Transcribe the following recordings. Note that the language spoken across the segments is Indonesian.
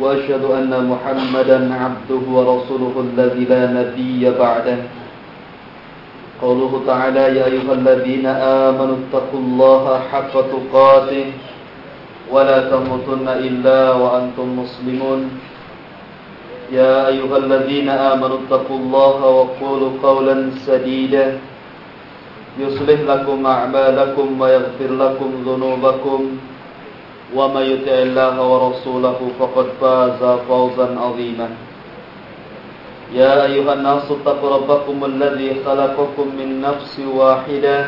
وأشهد أن محمدا عبده ورسوله الذي لا نبي بعده. قوله تعالى يا أيها الذين آمنوا اتقوا الله حق تقاته ولا تموتن إلا وأنتم مسلمون. يا أيها الذين آمنوا اتقوا الله وقولوا قولا سديدا. يصلح لكم أعمالكم ويغفر لكم ذنوبكم. ومن يطع الله ورسوله فقد فاز فوزا عظيما. يا أيها الناس اتقوا ربكم الذي خلقكم من نفس واحدة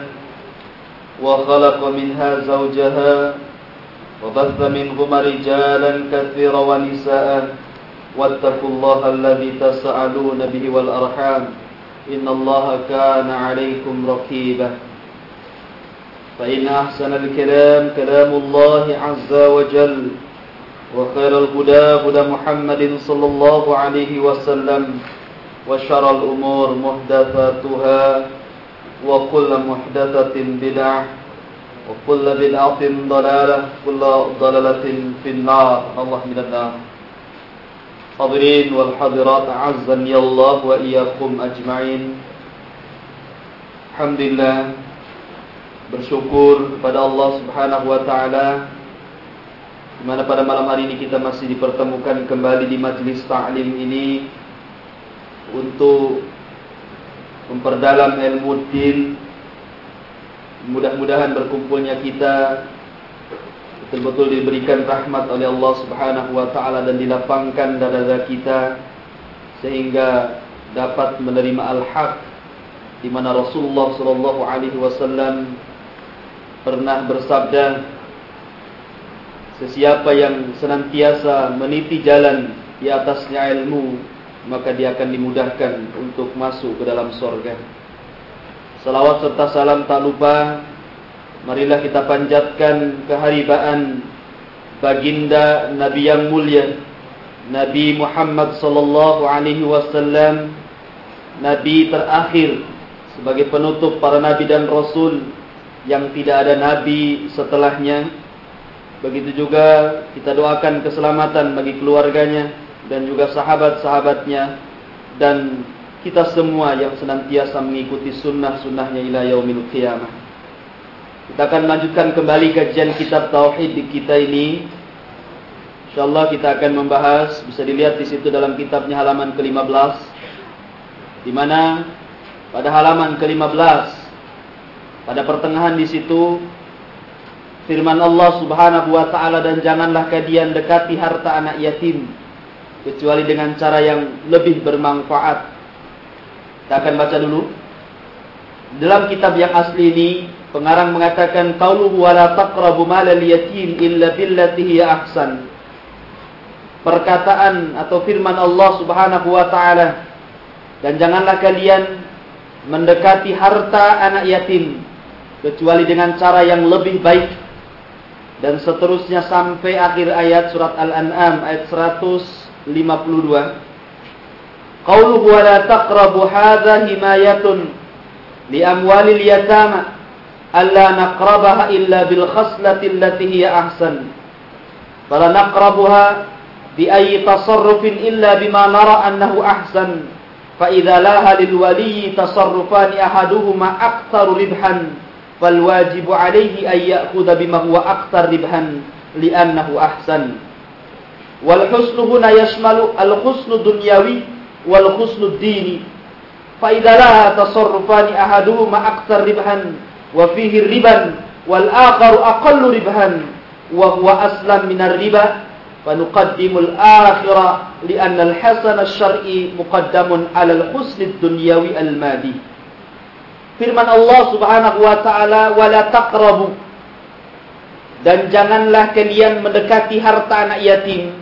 وخلق منها زوجها وبث منهما رجالا كثيرا ونساء واتقوا الله الذي تسألون به والأرحام إن الله كان عليكم رقيبا. فإن أحسن الكلام كلام الله عز وجل وخير الهدى هدى محمد صلى الله عليه وسلم وشر الأمور محدثاتها وكل محدثة بدعة وكل بدعة ضلالة كل ضلالة في النار. الله من النار. حاضرين والحاضرات عزني الله وإياكم أجمعين. الحمد لله. Bersyukur kepada Allah Subhanahu wa taala di mana pada malam hari ini kita masih dipertemukan kembali di majelis ta'lim ini untuk memperdalam ilmu din. Mudah-mudahan berkumpulnya kita betul-betul diberikan rahmat oleh Allah Subhanahu wa taala dan dilapangkan dada kita sehingga dapat menerima al-haq di mana Rasulullah sallallahu alaihi wasallam pernah bersabda Sesiapa yang senantiasa meniti jalan di atasnya ilmu Maka dia akan dimudahkan untuk masuk ke dalam sorga. Salawat serta salam tak lupa Marilah kita panjatkan keharibaan Baginda Nabi yang mulia Nabi Muhammad sallallahu alaihi wasallam Nabi terakhir sebagai penutup para nabi dan rasul yang tidak ada nabi setelahnya. Begitu juga kita doakan keselamatan bagi keluarganya dan juga sahabat-sahabatnya dan kita semua yang senantiasa mengikuti sunnah-sunnahnya ila yaumil qiyamah. Kita akan melanjutkan kembali kajian kitab tauhid di kita ini. Insyaallah kita akan membahas bisa dilihat di situ dalam kitabnya halaman ke-15 di mana pada halaman ke-15 pada pertengahan di situ firman Allah Subhanahu wa taala dan janganlah kalian dekati harta anak yatim kecuali dengan cara yang lebih bermanfaat. Kita akan baca dulu. Dalam kitab yang asli ini pengarang mengatakan qauluhu wa la taqrabu malal yatim illa billati hiya ahsan. Perkataan atau firman Allah Subhanahu wa taala dan janganlah kalian mendekati harta anak yatim kecuali dengan cara yang lebih baik. Dan seterusnya sampai akhir ayat surat Al-An'am ayat 152 Qauluhu wa la taqrabu hadha himayatun li amwalil yatama alla naqrabaha illa bil khaslati allati hiya ahsan. Fala naqrabuha bi ayyi tasarrufin illa bima nara annahu ahsan. Fa idza laha lil wali tasarrufani ahaduhuma aktsaru ribhan فالواجب عليه أن يأخذ بما هو أكثر ربحا لأنه أحسن. والحسن هنا يشمل الحسن الدنيوي والحسن الديني. فإذا لها تصرفان أحدهما أكثر ربحا وفيه الربا والآخر أقل ربحا وهو أسلم من الربا فنقدم الآخرة لأن الحسن الشرعي مقدم على الحسن الدنيوي المادي. Firman Allah Subhanahu wa taala wala taqrabu. Dan janganlah kalian mendekati harta anak yatim.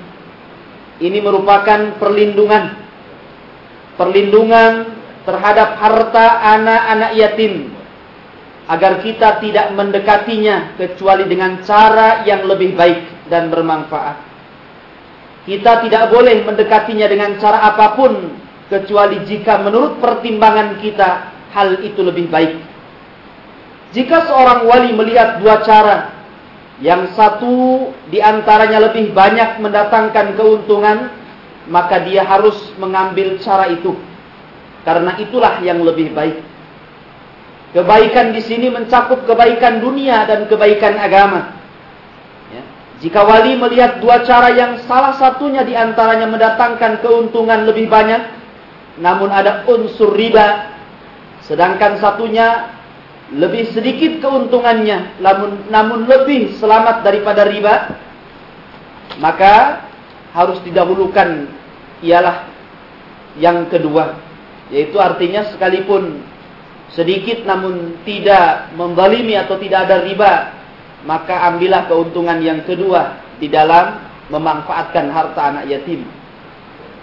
Ini merupakan perlindungan. Perlindungan terhadap harta anak-anak yatim. Agar kita tidak mendekatinya kecuali dengan cara yang lebih baik dan bermanfaat. Kita tidak boleh mendekatinya dengan cara apa pun kecuali jika menurut pertimbangan kita hal itu lebih baik. Jika seorang wali melihat dua cara, yang satu di antaranya lebih banyak mendatangkan keuntungan, maka dia harus mengambil cara itu. Karena itulah yang lebih baik. Kebaikan di sini mencakup kebaikan dunia dan kebaikan agama. Ya. Jika wali melihat dua cara yang salah satunya di antaranya mendatangkan keuntungan lebih banyak, namun ada unsur riba, sedangkan satunya lebih sedikit keuntungannya namun namun lebih selamat daripada riba maka harus didahulukan ialah yang kedua yaitu artinya sekalipun sedikit namun tidak membalimi atau tidak ada riba maka ambillah keuntungan yang kedua di dalam memanfaatkan harta anak yatim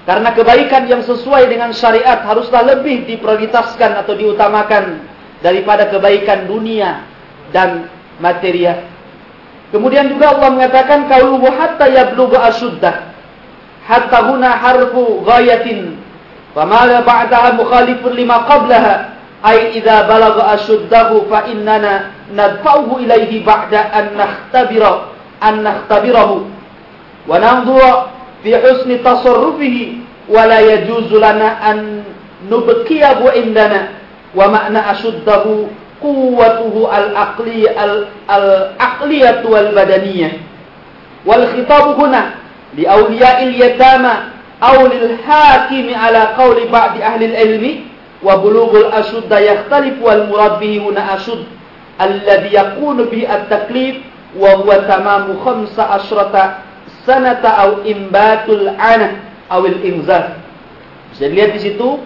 karena kebaikan yang sesuai dengan syariat haruslah lebih diprioritaskan atau diutamakan daripada kebaikan dunia dan material. Kemudian juga Allah mengatakan qauluhu hatta yablugha asyuddah. Hatta huna harfu ghayatin. Fama la ba'daha mukhalifun lima qablaha. Ay idza balagha asyuddahu fa innana nadfa'uhu ilaihi ba'da an nakhtabira an nakhtabirahu wa nanzura fi husni tasarrufihi wa la yajuzu lana an nubqiyahu indana wa makna asuddahu quwwatuhu al-aqli al-aqliyatu wal badaniyah wal khitabu huna li awliya'il yatama aw lil hakimi ala qawli ba'di ahli al-ilmi wa bulughul ashudda yakhtalif wal murad bihi huna ashud sanata aw imbatul ana aw al-inzar bisa dilihat di situ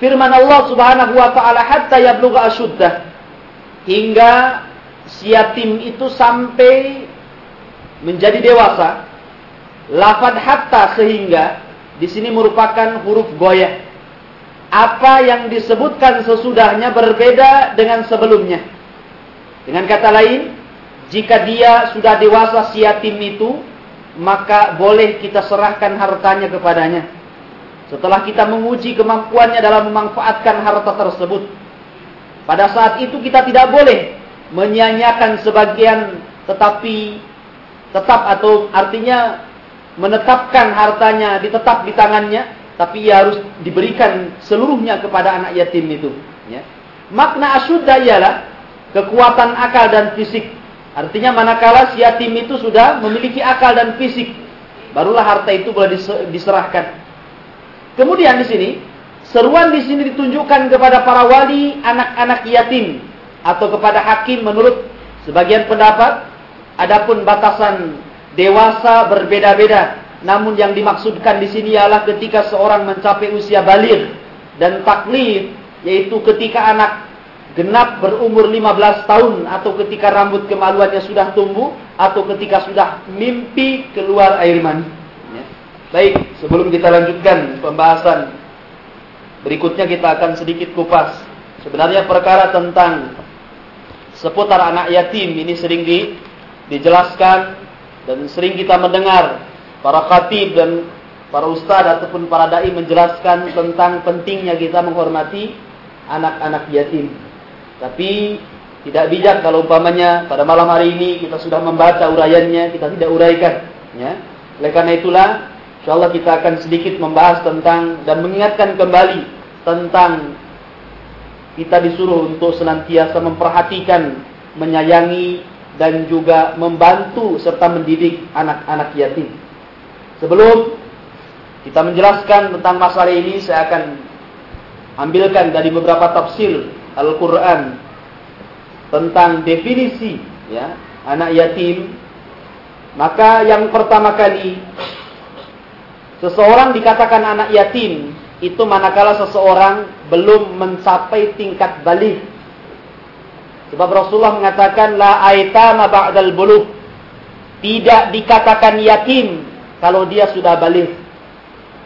firman Allah Subhanahu wa taala hatta yablugha asyuddah hingga si yatim itu sampai menjadi dewasa lafad hatta sehingga di sini merupakan huruf goyah apa yang disebutkan sesudahnya berbeda dengan sebelumnya. Dengan kata lain jika dia sudah dewasa si yatim itu maka boleh kita serahkan hartanya kepadanya setelah kita menguji kemampuannya dalam memanfaatkan harta tersebut. Pada saat itu kita tidak boleh menyanyiakan sebagian tetapi tetap atau artinya menetapkan hartanya ditetap di tangannya tapi ia harus diberikan seluruhnya kepada anak yatim itu ya. makna asyudda ialah kekuatan akal dan fisik artinya manakala si yatim itu sudah memiliki akal dan fisik barulah harta itu boleh diserahkan. Kemudian di sini seruan di sini ditunjukkan kepada para wali anak-anak yatim atau kepada hakim menurut sebagian pendapat adapun batasan dewasa berbeda-beda. Namun yang dimaksudkan di sini ialah ketika seorang mencapai usia baligh dan taklif yaitu ketika anak genap berumur 15 tahun atau ketika rambut kemaluannya sudah tumbuh atau ketika sudah mimpi keluar air mani. Baik, sebelum kita lanjutkan pembahasan berikutnya kita akan sedikit kupas. Sebenarnya perkara tentang seputar anak yatim ini sering di, dijelaskan dan sering kita mendengar para khatib dan para ustadz ataupun para dai menjelaskan tentang pentingnya kita menghormati anak-anak yatim. Tapi tidak bijak kalau umpamanya pada malam hari ini kita sudah membaca uraiannya, kita tidak uraikan. Ya. Oleh karena itulah InsyaAllah kita akan sedikit membahas tentang dan mengingatkan kembali tentang kita disuruh untuk senantiasa memperhatikan, menyayangi dan juga membantu serta mendidik anak-anak yatim. Sebelum kita menjelaskan tentang masalah ini, saya akan ambilkan dari beberapa tafsir Al-Quran tentang definisi ya anak yatim. Maka yang pertama kali Seseorang dikatakan anak yatim itu manakala seseorang belum mencapai tingkat balik. Sebab Rasulullah mengatakan la aitama ba'dal bulugh. Tidak dikatakan yatim kalau dia sudah balik.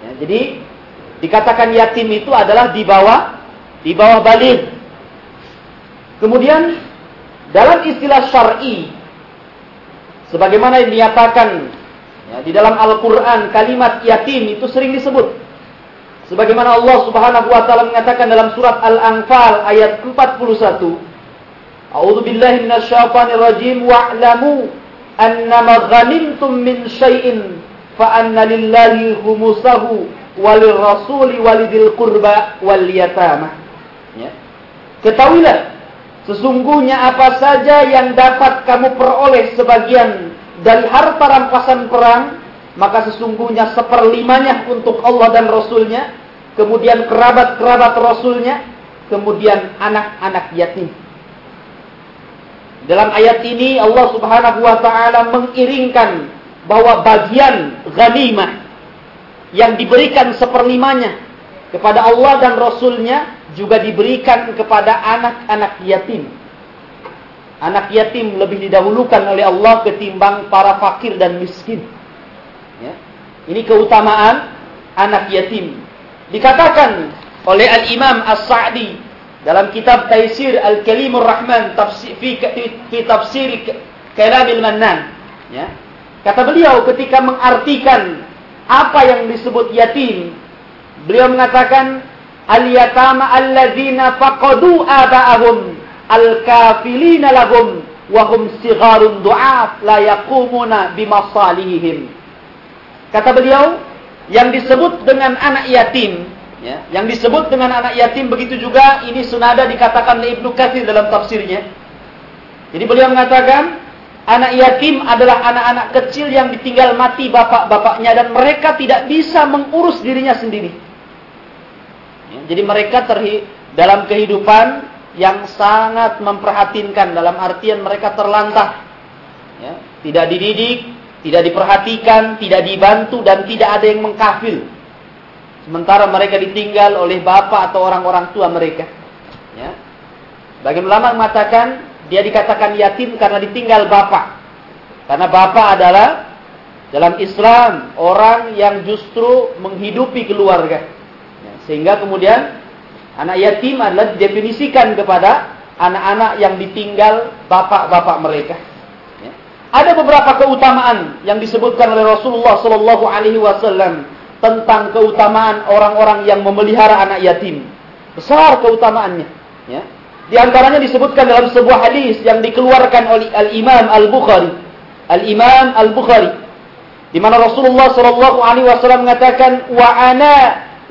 Ya, jadi Dikatakan yatim itu adalah di bawah di bawah balik. Kemudian dalam istilah syar'i sebagaimana yang dinyatakan ya, di dalam Al-Qur'an kalimat yatim itu sering disebut. Sebagaimana Allah Subhanahu wa taala mengatakan dalam surat Al-Anfal ayat 41, A'udzu billahi minasyaitonir rajim wa'lamu annama ghanimtum min syai'in fa anna lillahi khumusahu walil rasuli walidil qurba wal yatama. Ya. Ketahuilah sesungguhnya apa saja yang dapat kamu peroleh sebagian dari harta rampasan perang maka sesungguhnya seperlimanya untuk Allah dan Rasulnya, kemudian kerabat-kerabat Rasulnya, kemudian anak-anak yatim. Dalam ayat ini Allah Subhanahu wa taala mengiringkan bahwa bagian ghanimah yang diberikan seperlimanya kepada Allah dan Rasulnya juga diberikan kepada anak-anak yatim. Anak yatim lebih didahulukan oleh Allah ketimbang para fakir dan miskin. Ya. Ini keutamaan anak yatim. Dikatakan oleh Al-Imam As-Sa'di dalam kitab Taisir Al-Kalimur Rahman tafsir, fi, fi tafsir Kalamil Mannan ya. Kata beliau ketika mengartikan apa yang disebut yatim, beliau mengatakan al-yatama alladzina faqadu aba'ahum al-kafilina lahum wa hum sigharun du'af la yaqumuna bimasalihim. Kata beliau, yang disebut dengan anak yatim Ya, yang disebut dengan anak yatim begitu juga ini senada dikatakan oleh Ibnu Katsir dalam tafsirnya. Jadi beliau mengatakan anak yatim adalah anak-anak kecil yang ditinggal mati bapak-bapaknya dan mereka tidak bisa mengurus dirinya sendiri. Jadi mereka terhi dalam kehidupan yang sangat memperhatinkan dalam artian mereka terlantar. Ya, tidak dididik, tidak diperhatikan, tidak dibantu dan tidak ada yang mengkafil. Sementara mereka ditinggal oleh bapak atau orang-orang tua mereka. Ya. Bagian ulama mengatakan dia dikatakan yatim karena ditinggal bapak. Karena bapak adalah dalam Islam orang yang justru menghidupi keluarga. Sehingga kemudian anak yatim adalah didefinisikan kepada anak-anak yang ditinggal bapak-bapak mereka. Ya. Ada beberapa keutamaan yang disebutkan oleh Rasulullah Sallallahu Alaihi Wasallam tentang keutamaan orang-orang yang memelihara anak yatim. Besar keutamaannya. Ya. Di antaranya disebutkan dalam sebuah hadis yang dikeluarkan oleh Al-Imam Al-Bukhari. Al-Imam Al-Bukhari. Di mana Rasulullah Shallallahu Alaihi Wasallam mengatakan, wa ana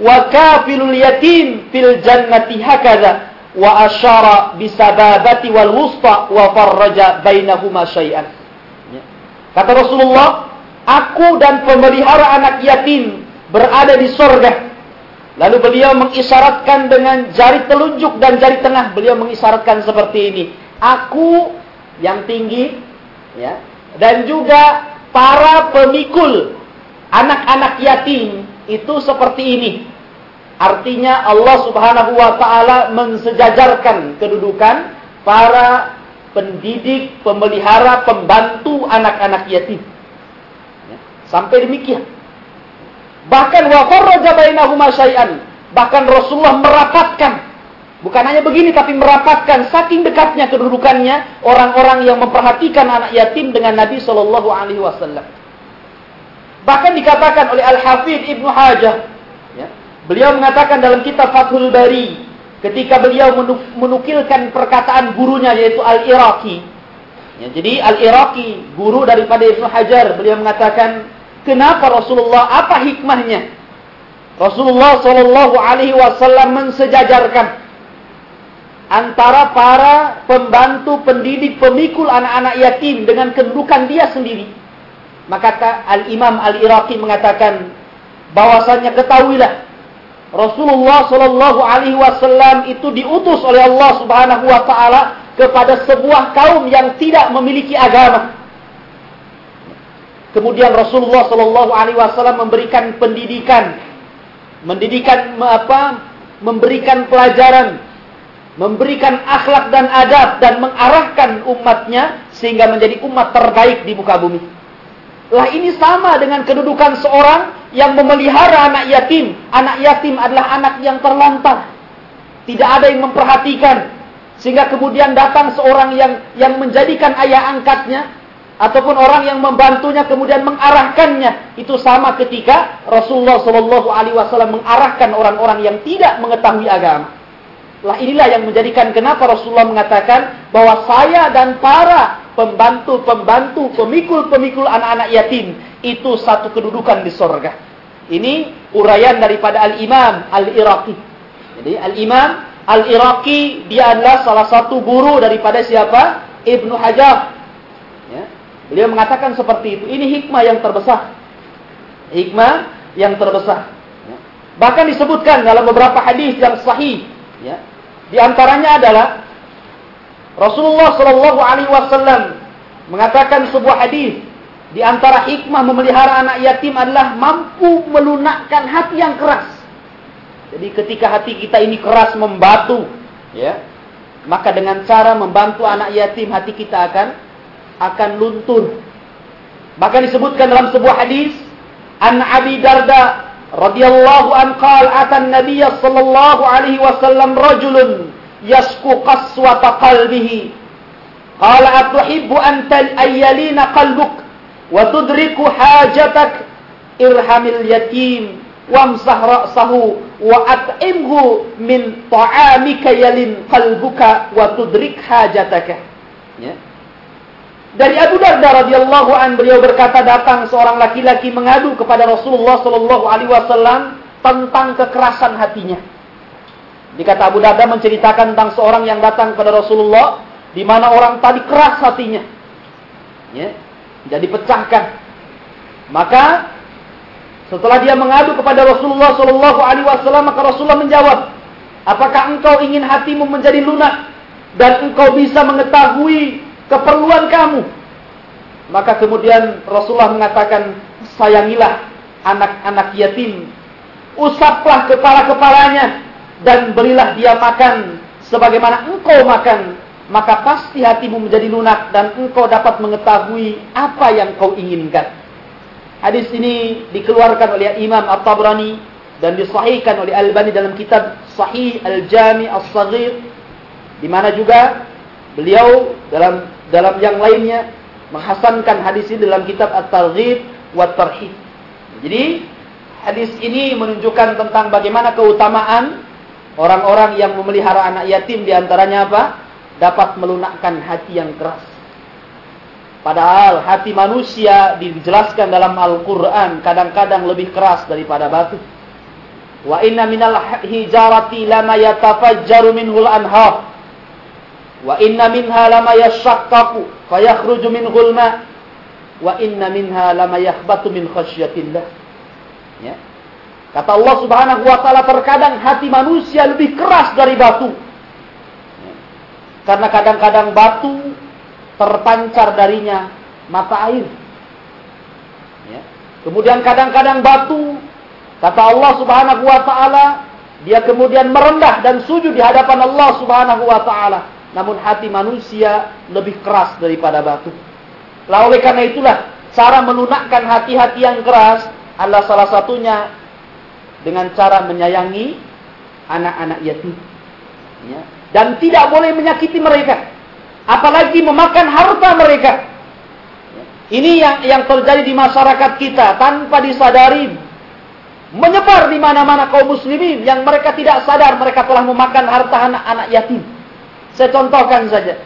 wa kafilul yatim fil jannati hakada wa asyara bisababati wal wusta wa farraja bainahuma syai'an. Ya. Kata Rasulullah, aku dan pemelihara anak yatim berada di sorga. Lalu beliau mengisyaratkan dengan jari telunjuk dan jari tengah. Beliau mengisyaratkan seperti ini. Aku yang tinggi, ya, dan juga para pemikul anak-anak yatim itu seperti ini. Artinya Allah Subhanahu wa taala mensejajarkan kedudukan para pendidik, pemelihara, pembantu anak-anak yatim. Ya, sampai demikian. Bahkan wa farraja bainahuma syai'an. Bahkan Rasulullah merapatkan. Bukan hanya begini tapi merapatkan saking dekatnya kedudukannya orang-orang yang memperhatikan anak yatim dengan Nabi Shallallahu alaihi wasallam. Bahkan dikatakan oleh Al-Hafidh Ibnu Hajah ya, beliau mengatakan dalam kitab Fathul Bari ketika beliau menukilkan perkataan gurunya yaitu Al-Iraqi. Ya, jadi Al-Iraqi, guru daripada Ibnu Hajar, beliau mengatakan Kenapa Rasulullah? Apa hikmahnya? Rasulullah Shallallahu Alaihi Wasallam mensejajarkan antara para pembantu, pendidik, pemikul anak-anak yatim dengan kedudukan dia sendiri. Maka Al Imam Al Iraqi mengatakan bahwasanya ketahuilah Rasulullah Shallallahu Alaihi Wasallam itu diutus oleh Allah Subhanahu Wa Taala kepada sebuah kaum yang tidak memiliki agama Kemudian Rasulullah Shallallahu Alaihi Wasallam memberikan pendidikan, mendidikan apa, memberikan pelajaran, memberikan akhlak dan adab dan mengarahkan umatnya sehingga menjadi umat terbaik di muka bumi. Lah ini sama dengan kedudukan seorang yang memelihara anak yatim. Anak yatim adalah anak yang terlantar. Tidak ada yang memperhatikan. Sehingga kemudian datang seorang yang yang menjadikan ayah angkatnya ataupun orang yang membantunya kemudian mengarahkannya. Itu sama ketika Rasulullah Wasallam mengarahkan orang-orang yang tidak mengetahui agama. Lah inilah yang menjadikan kenapa Rasulullah mengatakan bahwa saya dan para pembantu-pembantu, pemikul-pemikul anak-anak yatim itu satu kedudukan di sorga. Ini uraian daripada Al-Imam Al-Iraqi. Jadi Al-Imam Al-Iraqi dia adalah salah satu guru daripada siapa? Ibnu Hajar. Ya. Beliau mengatakan seperti itu. Ini hikmah yang terbesar. Hikmah yang terbesar. Ya. Bahkan disebutkan dalam beberapa hadis yang sahih. Ya. Di antaranya adalah Rasulullah Shallallahu Alaihi Wasallam mengatakan sebuah hadis di antara hikmah memelihara anak yatim adalah mampu melunakkan hati yang keras. Jadi ketika hati kita ini keras membatu, ya, maka dengan cara membantu anak yatim hati kita akan akan luntur. Bahkan disebutkan dalam sebuah hadis, An Abi Darda radhiyallahu an qala atan nabiy sallallahu alaihi wasallam rajulun yasku qaswata qalbihi. Qala atuhibbu an ayyalina qalbuk wa tudriku hajatak irhamil yatim wamsah ra'sahu wa at'imhu min ta'amika yalin qalbuka wa tudrik hajataka ya. Dari Abu Darda radhiyallahu an beliau berkata datang seorang laki-laki mengadu kepada Rasulullah sallallahu alaihi wasallam tentang kekerasan hatinya. Dikata Abu Darda menceritakan tentang seorang yang datang kepada Rasulullah di mana orang tadi keras hatinya. Ya, jadi pecahkan. Maka setelah dia mengadu kepada Rasulullah sallallahu alaihi wasallam maka Rasulullah menjawab, "Apakah engkau ingin hatimu menjadi lunak dan engkau bisa mengetahui keperluan kamu. Maka kemudian Rasulullah mengatakan, sayangilah anak-anak yatim. Usaplah kepala-kepalanya dan berilah dia makan sebagaimana engkau makan. Maka pasti hatimu menjadi lunak dan engkau dapat mengetahui apa yang kau inginkan. Hadis ini dikeluarkan oleh Imam At-Tabrani dan disahihkan oleh Al-Bani dalam kitab Sahih Al-Jami As-Saghir di mana juga beliau dalam dalam yang lainnya menghasankan hadis ini dalam kitab At-Targhib wa Tarhib. Jadi hadis ini menunjukkan tentang bagaimana keutamaan orang-orang yang memelihara anak yatim di antaranya apa? Dapat melunakkan hati yang keras. Padahal hati manusia dijelaskan dalam Al-Quran kadang-kadang lebih keras daripada batu. Wa inna minal hijarati lama yatafajjaru minhul anhar. Wa inna minha lama yashaqqaqu fayakhruju min gulma wa inna minha lama yakhbatu min khasyatillah. Ya. Kata Allah Subhanahu wa taala terkadang hati manusia lebih keras dari batu. Karena kadang-kadang batu terpancar darinya mata air. Ya. Kemudian kadang-kadang batu kata Allah Subhanahu wa taala dia kemudian merendah dan sujud di hadapan Allah Subhanahu wa taala namun hati manusia lebih keras daripada batu. Lah oleh karena itulah cara melunakkan hati-hati yang keras adalah salah satunya dengan cara menyayangi anak-anak yatim. Ya. Dan tidak boleh menyakiti mereka. Apalagi memakan harta mereka. Ya. Ini yang yang terjadi di masyarakat kita tanpa disadari menyebar di mana-mana kaum muslimin yang mereka tidak sadar mereka telah memakan harta anak-anak yatim. Saya contohkan saja.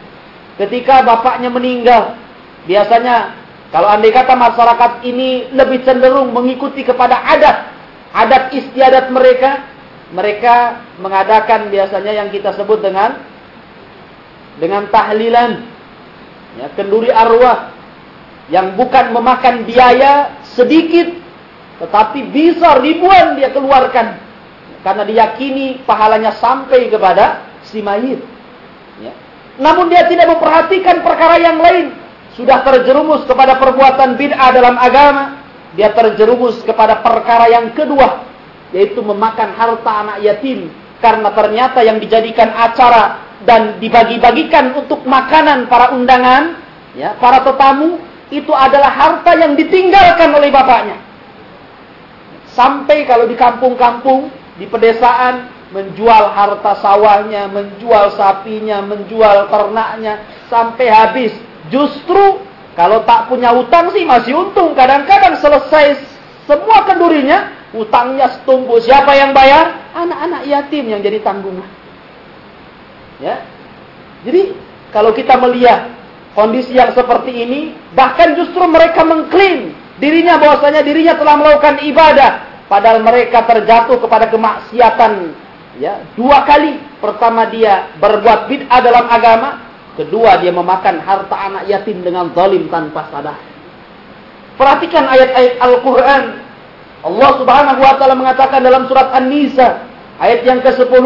Ketika bapaknya meninggal, biasanya kalau andai kata masyarakat ini lebih cenderung mengikuti kepada adat, adat istiadat mereka, mereka mengadakan biasanya yang kita sebut dengan dengan tahlilan, ya, kenduri arwah, yang bukan memakan biaya sedikit, tetapi bisa ribuan dia keluarkan, karena diyakini pahalanya sampai kepada si mayit. Ya. Namun dia tidak memperhatikan perkara yang lain. Sudah terjerumus kepada perbuatan bid'ah dalam agama. Dia terjerumus kepada perkara yang kedua. Yaitu memakan harta anak yatim. Karena ternyata yang dijadikan acara dan dibagi-bagikan untuk makanan para undangan, ya, para tetamu, itu adalah harta yang ditinggalkan oleh bapaknya. Sampai kalau di kampung-kampung, di pedesaan, menjual harta sawahnya, menjual sapinya, menjual ternaknya, sampai habis. Justru kalau tak punya utang sih masih untung. Kadang-kadang selesai semua kendurinya, utangnya setumpuk. Siapa yang bayar? Anak-anak yatim yang jadi tanggungan. Ya. Jadi kalau kita melihat kondisi yang seperti ini, bahkan justru mereka mengklaim dirinya bahwasanya dirinya telah melakukan ibadah, padahal mereka terjatuh kepada kemaksiatan. Ya, dua kali. Pertama dia berbuat bid'ah dalam agama, kedua dia memakan harta anak yatim dengan zalim tanpa sadar. Perhatikan ayat-ayat Al-Qur'an. Allah Subhanahu wa taala mengatakan dalam surat An-Nisa ayat yang ke-10,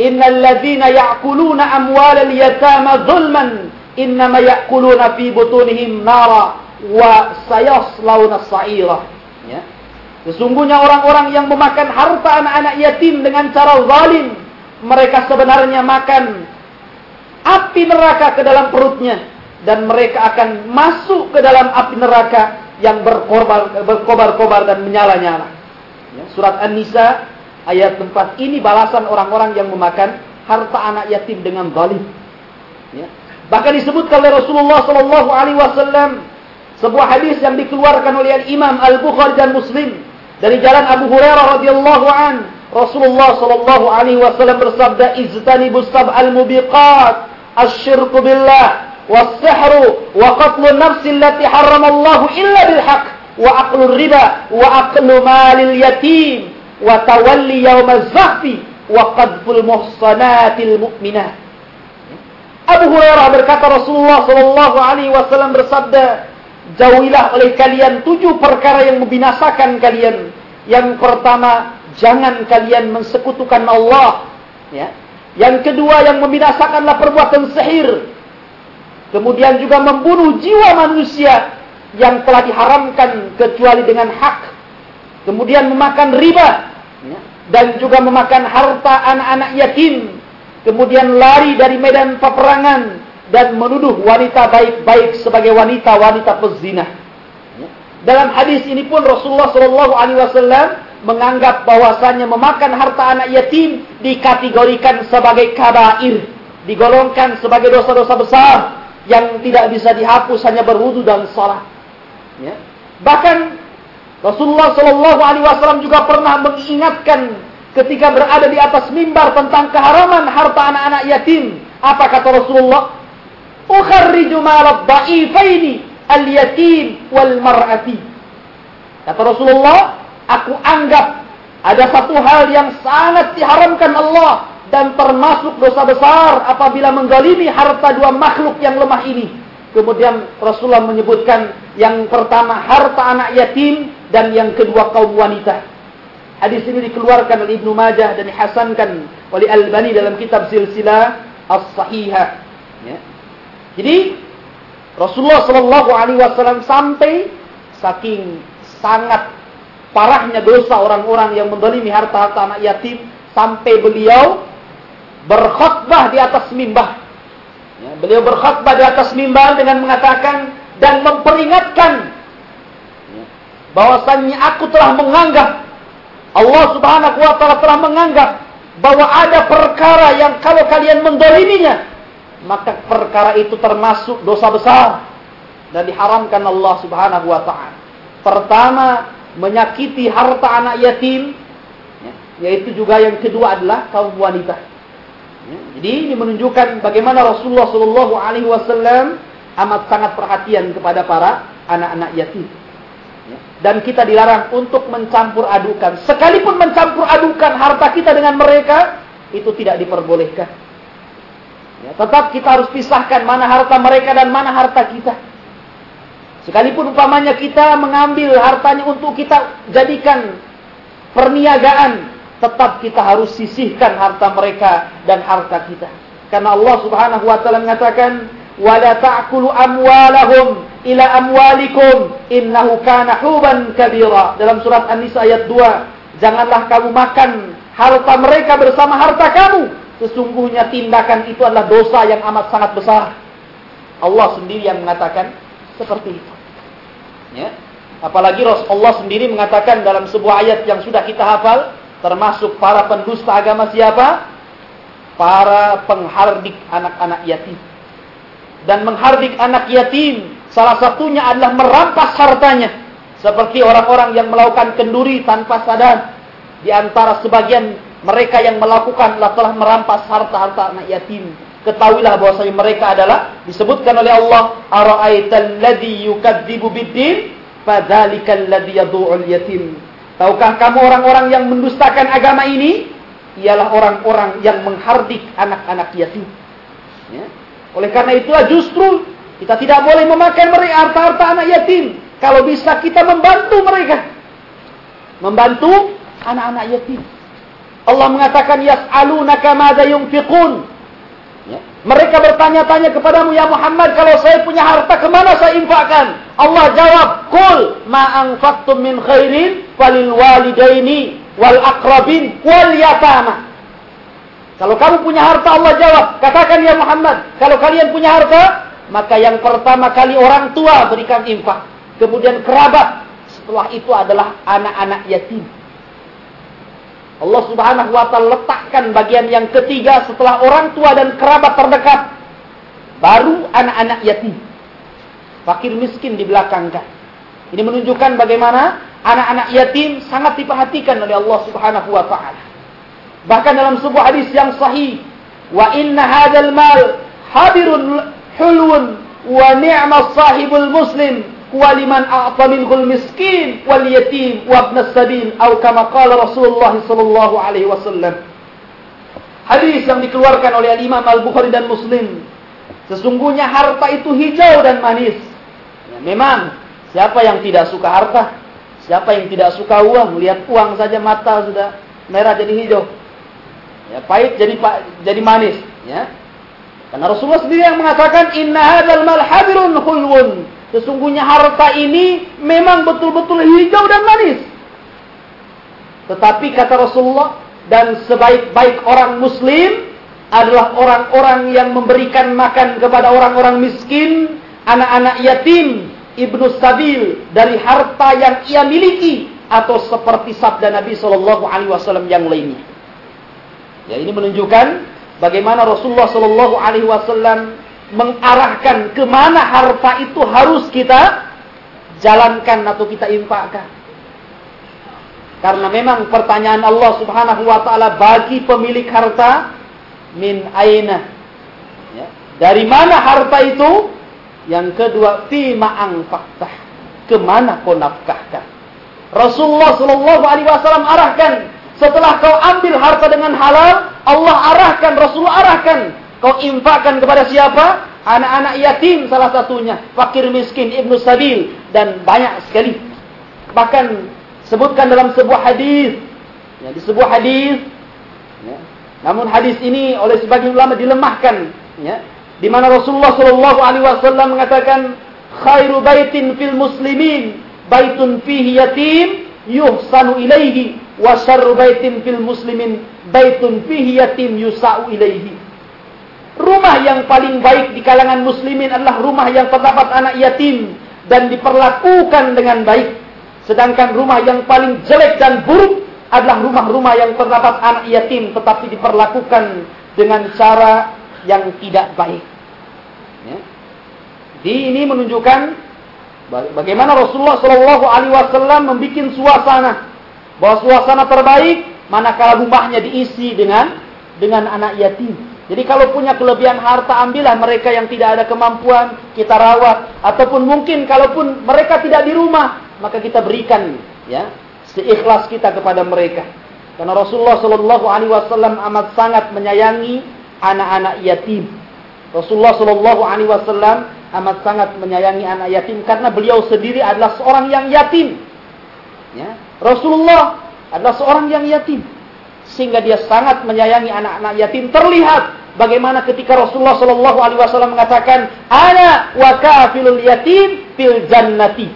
"Innal ladzina ya'kuluna amwalal yatama zulman innama ya'kuluna fi butunihim nara wa sayaslawna sa'ira." Ya. Sesungguhnya orang-orang yang memakan harta anak-anak yatim dengan cara zalim, mereka sebenarnya makan api neraka ke dalam perutnya dan mereka akan masuk ke dalam api neraka yang berkobar-kobar dan menyala-nyala. Ya, surat An-Nisa ayat 4 ini balasan orang-orang yang memakan harta anak yatim dengan zalim. Ya. Bahkan disebutkan oleh Rasulullah Sallallahu Alaihi Wasallam sebuah hadis yang dikeluarkan oleh Imam Al Bukhari dan Muslim dari jalan Abu Hurairah radhiyallahu an Rasulullah Shallallahu Alaihi Wasallam bersabda, "Ijtanibus sab'al mubiqat, asyirku billah, was-sihru, wa qatlu nafsin lati haramallahu illa bil haq, wa aqlu riba, wa aqlu malil yatim, wa tawalli yawmaz zahfi, wa qadful muhsanatil mu'minah." Abu Hurairah berkata Rasulullah Shallallahu Alaihi Wasallam bersabda, "Jauhilah oleh kalian tujuh perkara yang membinasakan kalian. Yang pertama, jangan kalian mensekutukan Allah. Ya. Yang kedua, yang membinasakanlah perbuatan sihir. Kemudian juga membunuh jiwa manusia yang telah diharamkan kecuali dengan hak. Kemudian memakan riba. Ya, dan juga memakan harta anak-anak yatim. Kemudian lari dari medan peperangan. Dan menuduh wanita baik-baik sebagai wanita-wanita pezina. Ya, dalam hadis ini pun Rasulullah SAW menganggap bahwasannya memakan harta anak yatim dikategorikan sebagai kabair. Digolongkan sebagai dosa-dosa besar yang tidak bisa dihapus hanya berwudu dan salat. Ya. Bahkan Rasulullah Shallallahu Alaihi Wasallam juga pernah mengingatkan ketika berada di atas mimbar tentang keharaman harta anak-anak yatim. Apa kata Rasulullah? Ukharriju malad da'ifaini al-yatim wal mar'ati. Kata Rasulullah, aku anggap ada satu hal yang sangat diharamkan Allah dan termasuk dosa besar apabila menggalimi harta dua makhluk yang lemah ini. Kemudian Rasulullah menyebutkan yang pertama harta anak yatim dan yang kedua kaum wanita. Hadis ini dikeluarkan oleh Ibnu Majah dan dihasankan oleh Al-Bani dalam kitab Silsilah As-Sahihah. Ya. Jadi Rasulullah Shallallahu Alaihi Wasallam sampai saking sangat parahnya dosa orang-orang yang mendolimi harta-harta anak yatim sampai beliau berkhutbah di atas mimbar. Ya, beliau berkhutbah di atas mimbar dengan mengatakan dan memperingatkan ya, bahwasannya aku telah menganggap Allah Subhanahu wa taala telah menganggap bahwa ada perkara yang kalau kalian mendoliminya maka perkara itu termasuk dosa besar dan diharamkan Allah Subhanahu wa taala. Pertama, menyakiti harta anak yatim, ya, yaitu juga yang kedua adalah kaum wanita. Ya, jadi ini menunjukkan bagaimana Rasulullah Shallallahu Alaihi Wasallam amat sangat perhatian kepada para anak-anak yatim. Ya, dan kita dilarang untuk mencampur adukan. Sekalipun mencampur adukan harta kita dengan mereka, itu tidak diperbolehkan. Ya, tetap kita harus pisahkan mana harta mereka dan mana harta kita. Sekalipun umpamanya kita mengambil hartanya untuk kita jadikan perniagaan, tetap kita harus sisihkan harta mereka dan harta kita. Karena Allah Subhanahu wa taala mengatakan, "Wala ta'kulu amwalahum ila amwalikum innahu kana huban kabira." Dalam surat An-Nisa ayat 2, janganlah kamu makan harta mereka bersama harta kamu. Sesungguhnya tindakan itu adalah dosa yang amat sangat besar. Allah sendiri yang mengatakan seperti itu. Ya. Apalagi Rasulullah sendiri mengatakan dalam sebuah ayat yang sudah kita hafal, termasuk para pendusta agama siapa? Para penghardik anak-anak yatim. Dan menghardik anak yatim, salah satunya adalah merampas hartanya. Seperti orang-orang yang melakukan kenduri tanpa sadar. Di antara sebagian mereka yang melakukan telah merampas harta-harta anak yatim. Ketahuilah bahwasanya mereka adalah disebutkan oleh Allah, "Ara'aital ladzi yukadzibu bid-din?" Fadzalikal ladzi yad'ul yatim. Tahukah kamu orang-orang yang mendustakan agama ini? Ialah orang-orang yang menghardik anak-anak yatim. Ya. Oleh karena itulah justru kita tidak boleh memakan mereka harta-harta anak yatim. Kalau bisa kita membantu mereka. Membantu anak-anak yatim. Allah mengatakan yas'alunaka madza yunfiqun. Mereka bertanya-tanya kepadamu ya Muhammad kalau saya punya harta ke mana saya infakkan? Allah jawab, Kul ma anfaqtum min khairin falil walidaini wal aqrabin wal yatama." Kalau kamu punya harta Allah jawab, katakan ya Muhammad, kalau kalian punya harta, maka yang pertama kali orang tua berikan infak, kemudian kerabat, setelah itu adalah anak-anak yatim. Allah Subhanahu wa taala letakkan bagian yang ketiga setelah orang tua dan kerabat terdekat. Baru anak-anak yatim. Fakir miskin di belakang kan. Ini menunjukkan bagaimana anak-anak yatim sangat diperhatikan oleh Allah Subhanahu wa taala. Bahkan dalam sebuah hadis yang sahih, wa inna hadzal mal hadirun hulun wa ni'mas sahibul muslim waliman a'ta minhul miskin wal yatim wa ibn sabil atau kama qala Rasulullah sallallahu alaihi wasallam. Hadis yang dikeluarkan oleh Imam Al-Bukhari dan Muslim. Sesungguhnya harta itu hijau dan manis. Ya, memang siapa yang tidak suka harta? Siapa yang tidak suka uang? Lihat uang saja mata sudah merah jadi hijau. Ya, pahit jadi jadi manis, ya. Karena Rasulullah sendiri yang mengatakan inna hadzal mal khulwun Sesungguhnya harta ini memang betul-betul hijau dan manis. Tetapi kata Rasulullah, dan sebaik-baik orang muslim adalah orang-orang yang memberikan makan kepada orang-orang miskin, anak-anak yatim, ibnu sabil dari harta yang ia miliki atau seperti sabda Nabi Shallallahu Alaihi Wasallam yang lainnya. Ya ini menunjukkan bagaimana Rasulullah Shallallahu Alaihi Wasallam mengarahkan ke mana harta itu harus kita jalankan atau kita infakkan. Karena memang pertanyaan Allah Subhanahu wa taala bagi pemilik harta min aina. Ya. Dari mana harta itu? Yang kedua, fi ma'anfaktah. Ke mana kau nafkahkan? Rasulullah Shallallahu Alaihi Wasallam arahkan setelah kau ambil harta dengan halal, Allah arahkan, Rasulullah arahkan Kau infakkan kepada siapa? Anak-anak yatim salah satunya. Fakir miskin, ibnu sabil. Dan banyak sekali. Bahkan sebutkan dalam sebuah hadis. Ya, di sebuah hadis. Ya. Namun hadis ini oleh sebagian ulama dilemahkan. Ya. Di mana Rasulullah Shallallahu Alaihi Wasallam mengatakan, khairu baitin fil muslimin, baitun fihi yatim, yuhsanu ilaihi, wa syarru baitin fil muslimin, baitun fihi yatim yusa'u ilaihi. Rumah yang paling baik di kalangan muslimin adalah rumah yang terdapat anak yatim dan diperlakukan dengan baik. Sedangkan rumah yang paling jelek dan buruk adalah rumah-rumah yang terdapat anak yatim tetapi diperlakukan dengan cara yang tidak baik. Ya. Di ini menunjukkan bagaimana Rasulullah Shallallahu Alaihi Wasallam membuat suasana bahwa suasana terbaik manakala rumahnya diisi dengan dengan anak yatim. Jadi kalau punya kelebihan harta ambillah mereka yang tidak ada kemampuan kita rawat ataupun mungkin kalaupun mereka tidak di rumah maka kita berikan ya seikhlas kita kepada mereka. Karena Rasulullah Shallallahu Alaihi Wasallam amat sangat menyayangi anak-anak yatim. Rasulullah Shallallahu Alaihi Wasallam amat sangat menyayangi anak yatim karena beliau sendiri adalah seorang yang yatim. Ya. Rasulullah adalah seorang yang yatim sehingga dia sangat menyayangi anak-anak yatim terlihat Bagaimana ketika Rasulullah Shallallahu Alaihi Wasallam mengatakan, "Ana wa kafilul yatim fil jannati."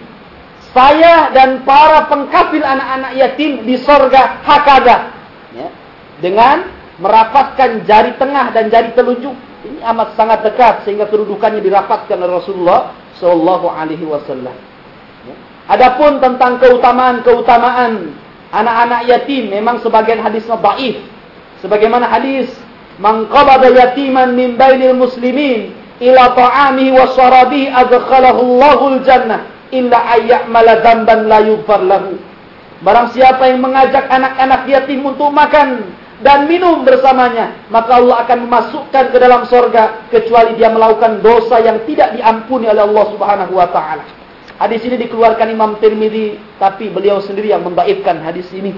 Saya dan para pengkafil anak-anak yatim di sorga hakada. Ya. Dengan merapatkan jari tengah dan jari telunjuk. Ini amat sangat dekat sehingga kedudukannya dirapatkan oleh Rasulullah Shallallahu Alaihi Wasallam. Ya. Adapun tentang keutamaan-keutamaan anak-anak yatim memang sebagian hadisnya dhaif. Sebagaimana hadis man qabada yatiman min bainil muslimin ila ta'amihi wa syarabihi adkhalahu Allahul jannah illa ayyamala dzamban la yughfar lahu. Barang siapa yang mengajak anak-anak yatim untuk makan dan minum bersamanya, maka Allah akan memasukkan ke dalam sorga kecuali dia melakukan dosa yang tidak diampuni oleh Allah Subhanahu wa taala. Hadis ini dikeluarkan Imam Tirmidzi, tapi beliau sendiri yang membaikkan hadis ini.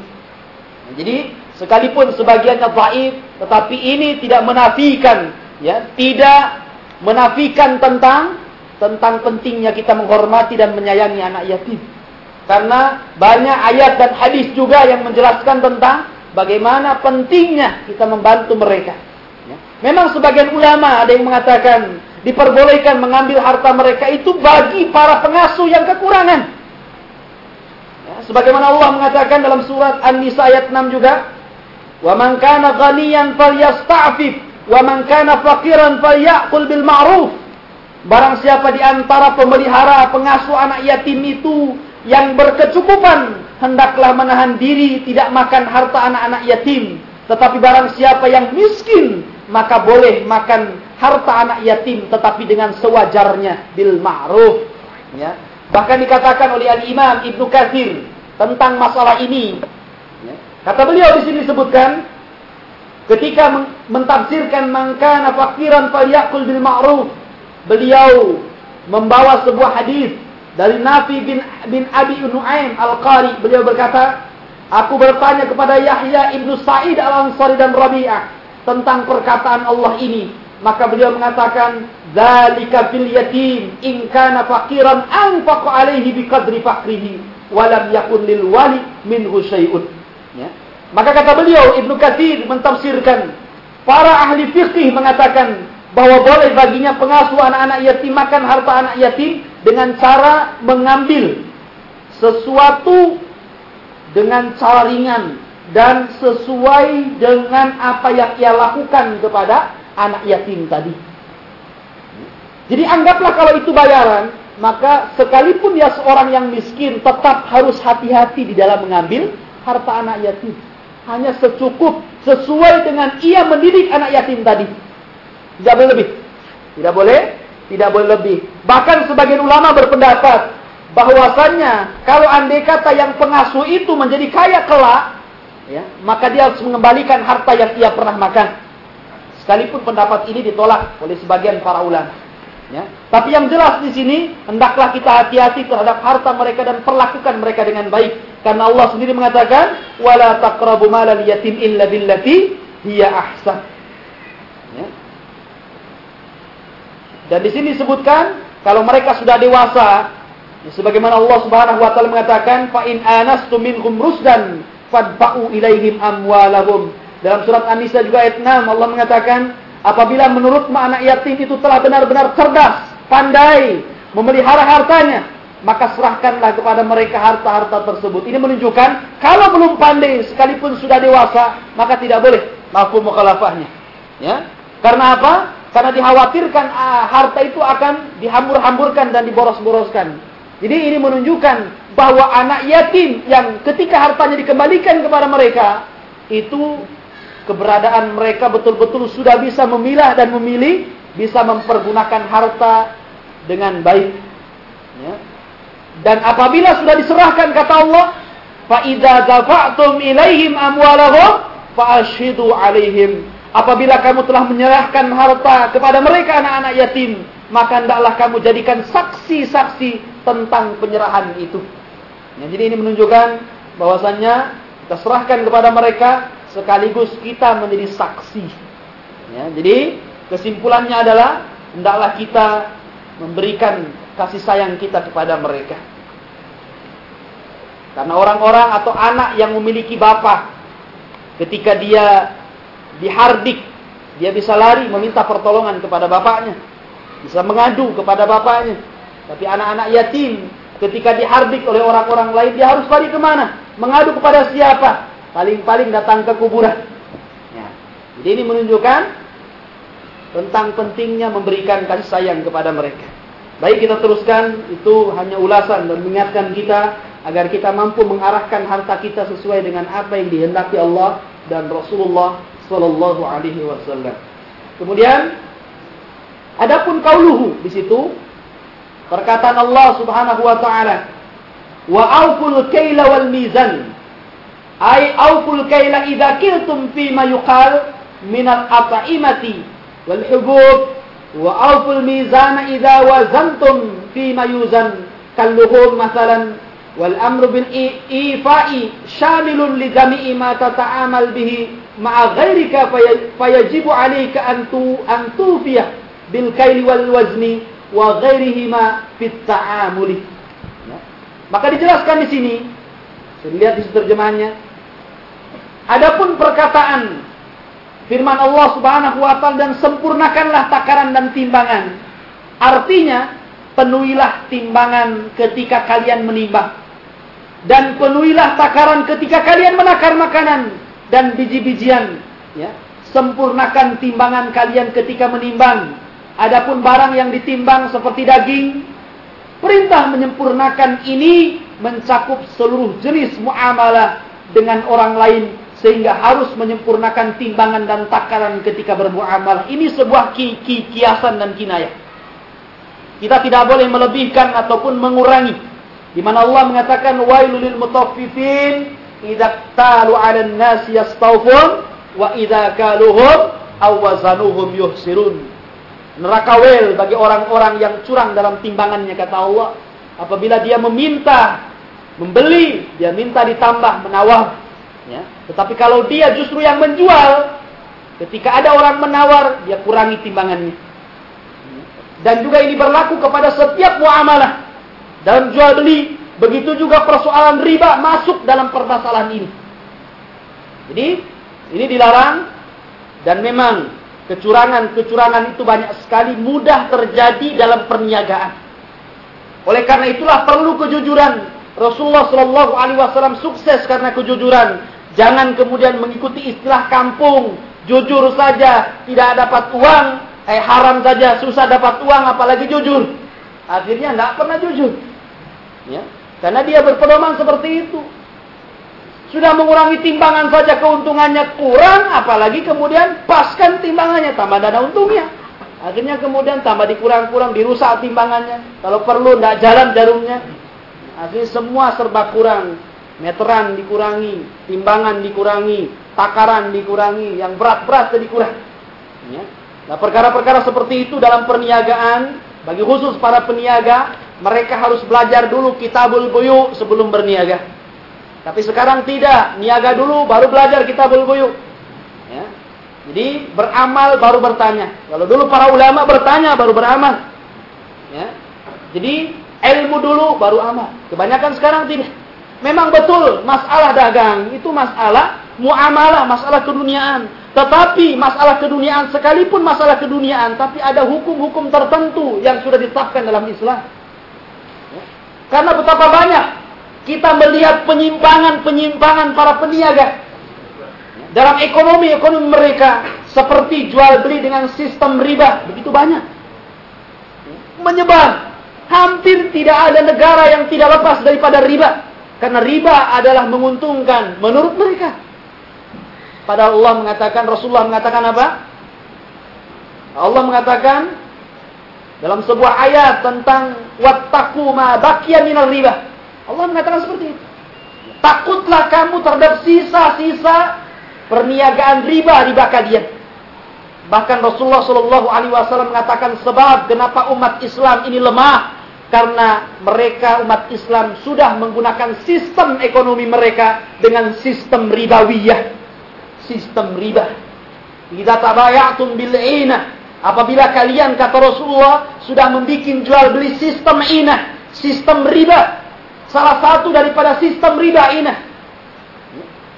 Jadi, sekalipun sebagiannya dhaif, tetapi ini tidak menafikan ya, tidak menafikan tentang tentang pentingnya kita menghormati dan menyayangi anak yatim. Karena banyak ayat dan hadis juga yang menjelaskan tentang bagaimana pentingnya kita membantu mereka. Ya. Memang sebagian ulama ada yang mengatakan diperbolehkan mengambil harta mereka itu bagi para pengasuh yang kekurangan. Ya, sebagaimana Allah mengatakan dalam surat An-Nisa ayat 6 juga, "Wa man kana ghaniyan falyasta'fif, wa man kana faqiran falyakul bil ma'ruf." Barang siapa di antara pemelihara pengasuh anak yatim itu yang berkecukupan, hendaklah menahan diri tidak makan harta anak-anak yatim. Tetapi barang siapa yang miskin, maka boleh makan harta anak yatim tetapi dengan sewajarnya bil ma'ruf ya bahkan dikatakan oleh al Imam Ibnu Katsir tentang masalah ini. Kata beliau di sini disebutkan ketika mentafsirkan mangkana fakiran falyakul bil ma'ruf beliau membawa sebuah hadis dari Nafi bin bin Abi Nuaim Al-Qari beliau berkata aku bertanya kepada Yahya ibnu Sa'id Al-Ansari dan Rabi'ah tentang perkataan Allah ini maka beliau mengatakan, "Dzalika fil yatim in kana faqiran anfaqa alaihi biqadri faqrihi wa lam yakun lil wali minhu syai'un." Maka kata beliau Ibnu Katsir mentafsirkan, para ahli fikih mengatakan bahwa boleh baginya pengasuh anak-anak yatim makan harta anak yatim dengan cara mengambil sesuatu dengan cara ringan dan sesuai dengan apa yang ia lakukan kepada anak yatim tadi. Jadi anggaplah kalau itu bayaran, maka sekalipun dia seorang yang miskin tetap harus hati-hati di dalam mengambil harta anak yatim. Hanya secukup sesuai dengan ia mendidik anak yatim tadi. Tidak boleh lebih. Tidak boleh, tidak boleh lebih. Bahkan sebagian ulama berpendapat bahwasannya kalau andai kata yang pengasuh itu menjadi kaya kelak, ya, maka dia harus mengembalikan harta yang ia pernah makan. Sekalipun pendapat ini ditolak oleh sebagian para ulama. Ya. Tapi yang jelas di sini, hendaklah kita hati-hati terhadap harta mereka dan perlakukan mereka dengan baik. Karena Allah sendiri mengatakan, "Wala taqrabu malal yatim illa billati hiya ahsan." Ya. Dan di sini disebutkan kalau mereka sudah dewasa, ya, sebagaimana Allah Subhanahu wa taala mengatakan, "Fa in anastum minhum rusdan fadfa'u ilaihim amwalahum." Dalam surat An-Nisa juga ayat 6 Allah mengatakan, apabila menurut anak yatim itu telah benar-benar cerdas, pandai, memelihara hartanya, maka serahkanlah kepada mereka harta-harta tersebut. Ini menunjukkan kalau belum pandai sekalipun sudah dewasa, maka tidak boleh mafhum mukhalafahnya. Ya. Karena apa? Karena dikhawatirkan ah, harta itu akan dihambur-hamburkan dan diboros-boroskan. Jadi ini menunjukkan bahwa anak yatim yang ketika hartanya dikembalikan kepada mereka itu keberadaan mereka betul-betul sudah bisa memilah dan memilih, bisa mempergunakan harta dengan baik. Ya. Dan apabila sudah diserahkan kata Allah, فَإِذَا دَفَعْتُمْ إِلَيْهِمْ أَمْوَالَهُمْ فَأَشْهِدُوا عَلَيْهِمْ Apabila kamu telah menyerahkan harta kepada mereka anak-anak yatim, maka hendaklah kamu jadikan saksi-saksi tentang penyerahan itu. Ya, jadi ini menunjukkan bahwasannya kita serahkan kepada mereka sekaligus kita menjadi saksi. Ya, jadi kesimpulannya adalah hendaklah kita memberikan kasih sayang kita kepada mereka. Karena orang-orang atau anak yang memiliki bapak ketika dia dihardik, dia bisa lari meminta pertolongan kepada bapaknya, bisa mengadu kepada bapaknya. Tapi anak-anak yatim ketika dihardik oleh orang-orang lain, dia harus lari ke mana? Mengadu kepada siapa? Paling-paling datang ke kuburan. Ya. Jadi ini menunjukkan tentang pentingnya memberikan kasih sayang kepada mereka. Baik kita teruskan, itu hanya ulasan dan mengingatkan kita agar kita mampu mengarahkan harta kita sesuai dengan apa yang dihendaki Allah dan Rasulullah sallallahu alaihi wasallam. Kemudian adapun kauluhu di situ perkataan Allah Subhanahu wa taala wa auful kaila wal mizan. Ay auful kaila idza kiltum fi ma yuqal min al at'imati wal hubub wa awful mizana idza wazantum fi ma yuzan kalluhum masalan wal amru bil ifa'i shamilun li jami'i ma tata'amal bihi ma'a ghairika fayajibu 'alayka an tu an tufiya bil kaili wal wazni wa ghairihima fit ta'amuli ya. maka dijelaskan di sini lihat di terjemahannya adapun perkataan firman Allah Subhanahu wa taala dan sempurnakanlah takaran dan timbangan. Artinya, penuhilah timbangan ketika kalian menimbang dan penuhilah takaran ketika kalian menakar makanan dan biji-bijian, ya. Sempurnakan timbangan kalian ketika menimbang. Adapun barang yang ditimbang seperti daging, perintah menyempurnakan ini mencakup seluruh jenis muamalah dengan orang lain sehingga harus menyempurnakan timbangan dan takaran ketika bermuamalah. Ini sebuah ki ki kiasan dan kinayah. Kita tidak boleh melebihkan ataupun mengurangi. Di mana Allah mengatakan wailul lil mutaffifin idza talu 'alan nas yastawfun wa idza kaluhum aw wazanuhum yuhsirun. Neraka wel bagi orang-orang yang curang dalam timbangannya kata Allah. Apabila dia meminta membeli, dia minta ditambah, menawar, Ya. Tetapi kalau dia justru yang menjual, ketika ada orang menawar, dia kurangi timbangannya. Dan juga ini berlaku kepada setiap muamalah. Dalam jual beli, begitu juga persoalan riba masuk dalam permasalahan ini. Jadi, ini dilarang dan memang kecurangan-kecurangan itu banyak sekali mudah terjadi dalam perniagaan. Oleh karena itulah perlu kejujuran. Rasulullah Shallallahu Alaihi Wasallam sukses karena kejujuran. Jangan kemudian mengikuti istilah kampung, jujur saja, tidak dapat uang, eh haram saja, susah dapat uang, apalagi jujur. Akhirnya tidak pernah jujur. Ya, karena dia berpedoman seperti itu. Sudah mengurangi timbangan saja keuntungannya kurang, apalagi kemudian paskan timbangannya, tambah dana untungnya. Akhirnya kemudian tambah dikurang-kurang, dirusak timbangannya. Kalau perlu tidak jalan jarumnya. Akhirnya semua serba kurang meteran dikurangi, timbangan dikurangi, takaran dikurangi, yang berat-berat dikurangi. Ya. Nah perkara-perkara seperti itu dalam perniagaan, bagi khusus para peniaga, mereka harus belajar dulu kitabul buyu sebelum berniaga. Tapi sekarang tidak, niaga dulu baru belajar kitabul buyu. Ya. Jadi beramal baru bertanya. Kalau dulu para ulama bertanya baru beramal. Ya. Jadi ilmu dulu baru amal. Kebanyakan sekarang tidak. Memang betul masalah dagang itu masalah muamalah, masalah keduniaan. Tetapi masalah keduniaan sekalipun masalah keduniaan, tapi ada hukum-hukum tertentu yang sudah ditetapkan dalam Islam. Karena betapa banyak kita melihat penyimpangan-penyimpangan para peniaga dalam ekonomi-ekonomi mereka seperti jual beli dengan sistem riba, begitu banyak. Menyebar. Hampir tidak ada negara yang tidak lepas daripada riba. Karena riba adalah menguntungkan menurut mereka. Padahal Allah mengatakan, Rasulullah mengatakan apa? Allah mengatakan dalam sebuah ayat tentang wattaqu ma baqiya minal riba. Allah mengatakan seperti itu. Takutlah kamu terhadap sisa-sisa perniagaan riba riba kalian. Bahkan Rasulullah Shallallahu Alaihi Wasallam mengatakan sebab kenapa umat Islam ini lemah karena mereka umat Islam sudah menggunakan sistem ekonomi mereka dengan sistem ribawiyah. Sistem riba. Idza tabayatum bil inah. Apabila kalian kata Rasulullah sudah membuat jual beli sistem inah, sistem riba. Salah satu daripada sistem riba inah.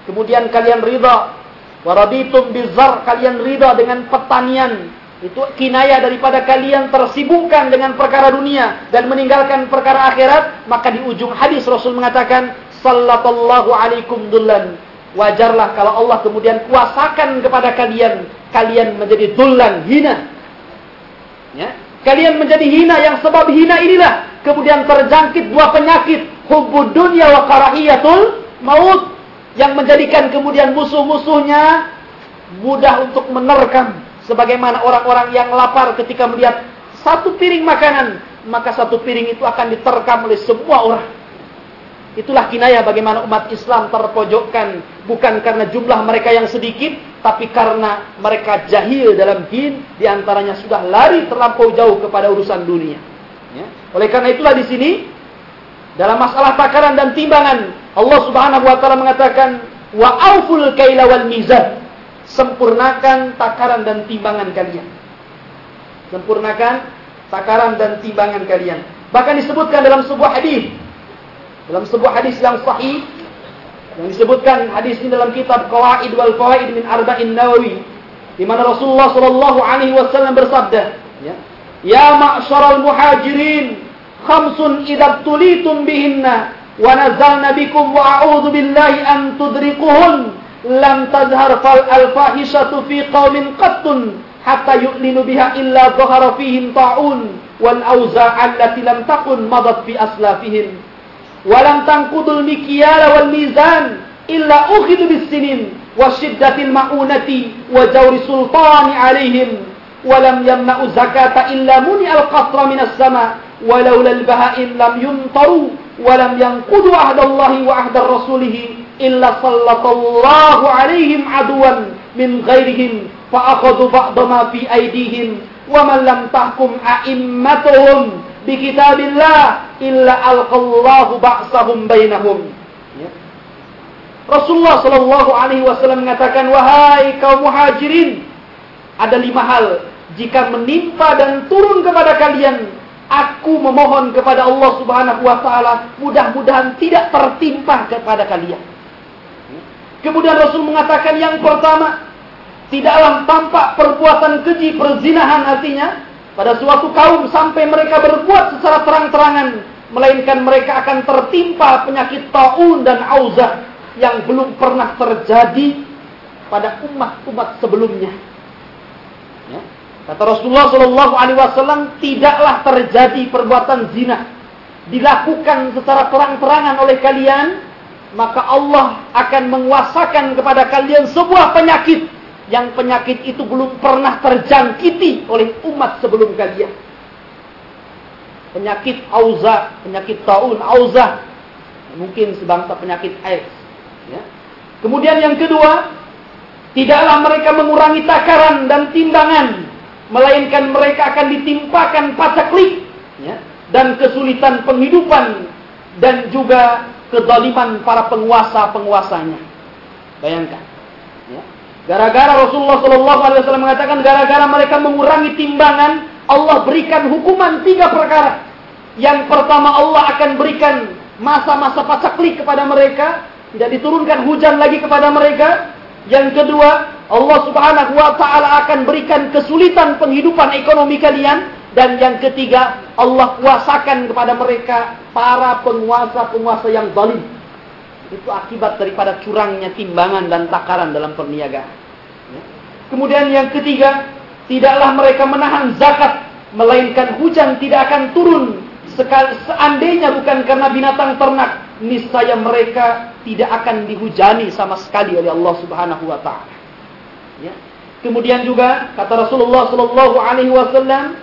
Kemudian kalian ridha waraditum bizar kalian ridha dengan pertanian itu kinaya daripada kalian tersibukkan dengan perkara dunia dan meninggalkan perkara akhirat, maka di ujung hadis Rasul mengatakan, Sallallahu alaikum dullan. Wajarlah kalau Allah kemudian kuasakan kepada kalian, kalian menjadi dullan, hina. Ya. kalian menjadi hina yang sebab hina inilah kemudian terjangkit dua penyakit hubbud dunya wa karahiyatul maut yang menjadikan kemudian musuh-musuhnya mudah untuk menerkam sebagaimana orang-orang yang lapar ketika melihat satu piring makanan maka satu piring itu akan diterkam oleh semua orang. Itulah kinayah bagaimana umat Islam terpojokkan. Bukan karena jumlah mereka yang sedikit tapi karena mereka jahil dalam din di antaranya sudah lari terlampau jauh kepada urusan dunia. Ya. oleh karena itulah di sini dalam masalah takaran dan timbangan Allah Subhanahu wa taala mengatakan wa auful kaila wal mizan sempurnakan takaran dan timbangan kalian. Sempurnakan takaran dan timbangan kalian. Bahkan disebutkan dalam sebuah hadis dalam sebuah hadis yang sahih yang disebutkan hadis ini dalam kitab Qawaid wal Fawaid min Arba'in Nawawi di mana Rasulullah sallallahu alaihi wasallam bersabda ya ya ma'syaral muhajirin khamsun idza tulitum bihinna wa nazalna bikum wa a'udzu billahi an tudrikuhun لم تظهر فالفاحشة في قوم قط حتى يؤلن بها إلا ظهر فيهم طاعون والأوزاع التي لم تكن مضت في أسلافهم ولم تنقض المكيال والميزان إلا أخذ بالسنين وشدة المعونة وجور سلطان عليهم. ولم يمنع الزكاة إلا منع القطر من السماء. ولولا البهائم لم يمطروا ولم ينقضوا عهد الله وعهد رسوله. illa sallatallahu alaihim aduan min ghairihim fa'akhadu ba'dama fi aidihim wa man lam tahkum a'immatuhum bi kitabillah illa alqallahu ba'sahum bainahum. Ya. Rasulullah Shallallahu Alaihi Wasallam mengatakan, wahai kaum muhajirin, ada lima hal jika menimpa dan turun kepada kalian aku memohon kepada Allah Subhanahu wa taala mudah-mudahan tidak tertimpa kepada kalian. Kemudian Rasul mengatakan yang pertama, tidaklah tampak perbuatan keji perzinahan artinya pada suatu kaum sampai mereka berbuat secara terang-terangan, melainkan mereka akan tertimpa penyakit taun dan auzah yang belum pernah terjadi pada umat-umat sebelumnya. Ya. Kata Rasulullah Shallallahu Alaihi Wasallam, tidaklah terjadi perbuatan zina dilakukan secara terang-terangan oleh kalian maka Allah akan menguasakan kepada kalian sebuah penyakit yang penyakit itu belum pernah terjangkiti oleh umat sebelum kalian. Penyakit auza, penyakit taun, auza, mungkin sebangsa penyakit AIDS. Ya. Kemudian yang kedua, tidaklah mereka mengurangi takaran dan timbangan, melainkan mereka akan ditimpakan pacaklik ya, dan kesulitan penghidupan dan juga kedaliman para penguasa-penguasanya. Bayangkan. Ya. Gara-gara Rasulullah Shallallahu Alaihi Wasallam mengatakan gara-gara mereka mengurangi timbangan, Allah berikan hukuman tiga perkara. Yang pertama Allah akan berikan masa-masa pacaklik kepada mereka, tidak diturunkan hujan lagi kepada mereka. Yang kedua, Allah Subhanahu wa taala akan berikan kesulitan penghidupan ekonomi kalian dan yang ketiga, Allah kuasakan kepada mereka para penguasa-penguasa yang zalim. Itu akibat daripada curangnya timbangan dan takaran dalam perniagaan. Ya. Kemudian yang ketiga, tidaklah mereka menahan zakat, melainkan hujan tidak akan turun seandainya bukan karena binatang ternak, niscaya mereka tidak akan dihujani sama sekali oleh Allah Subhanahu wa taala. Ya. Kemudian juga kata Rasulullah sallallahu alaihi wasallam,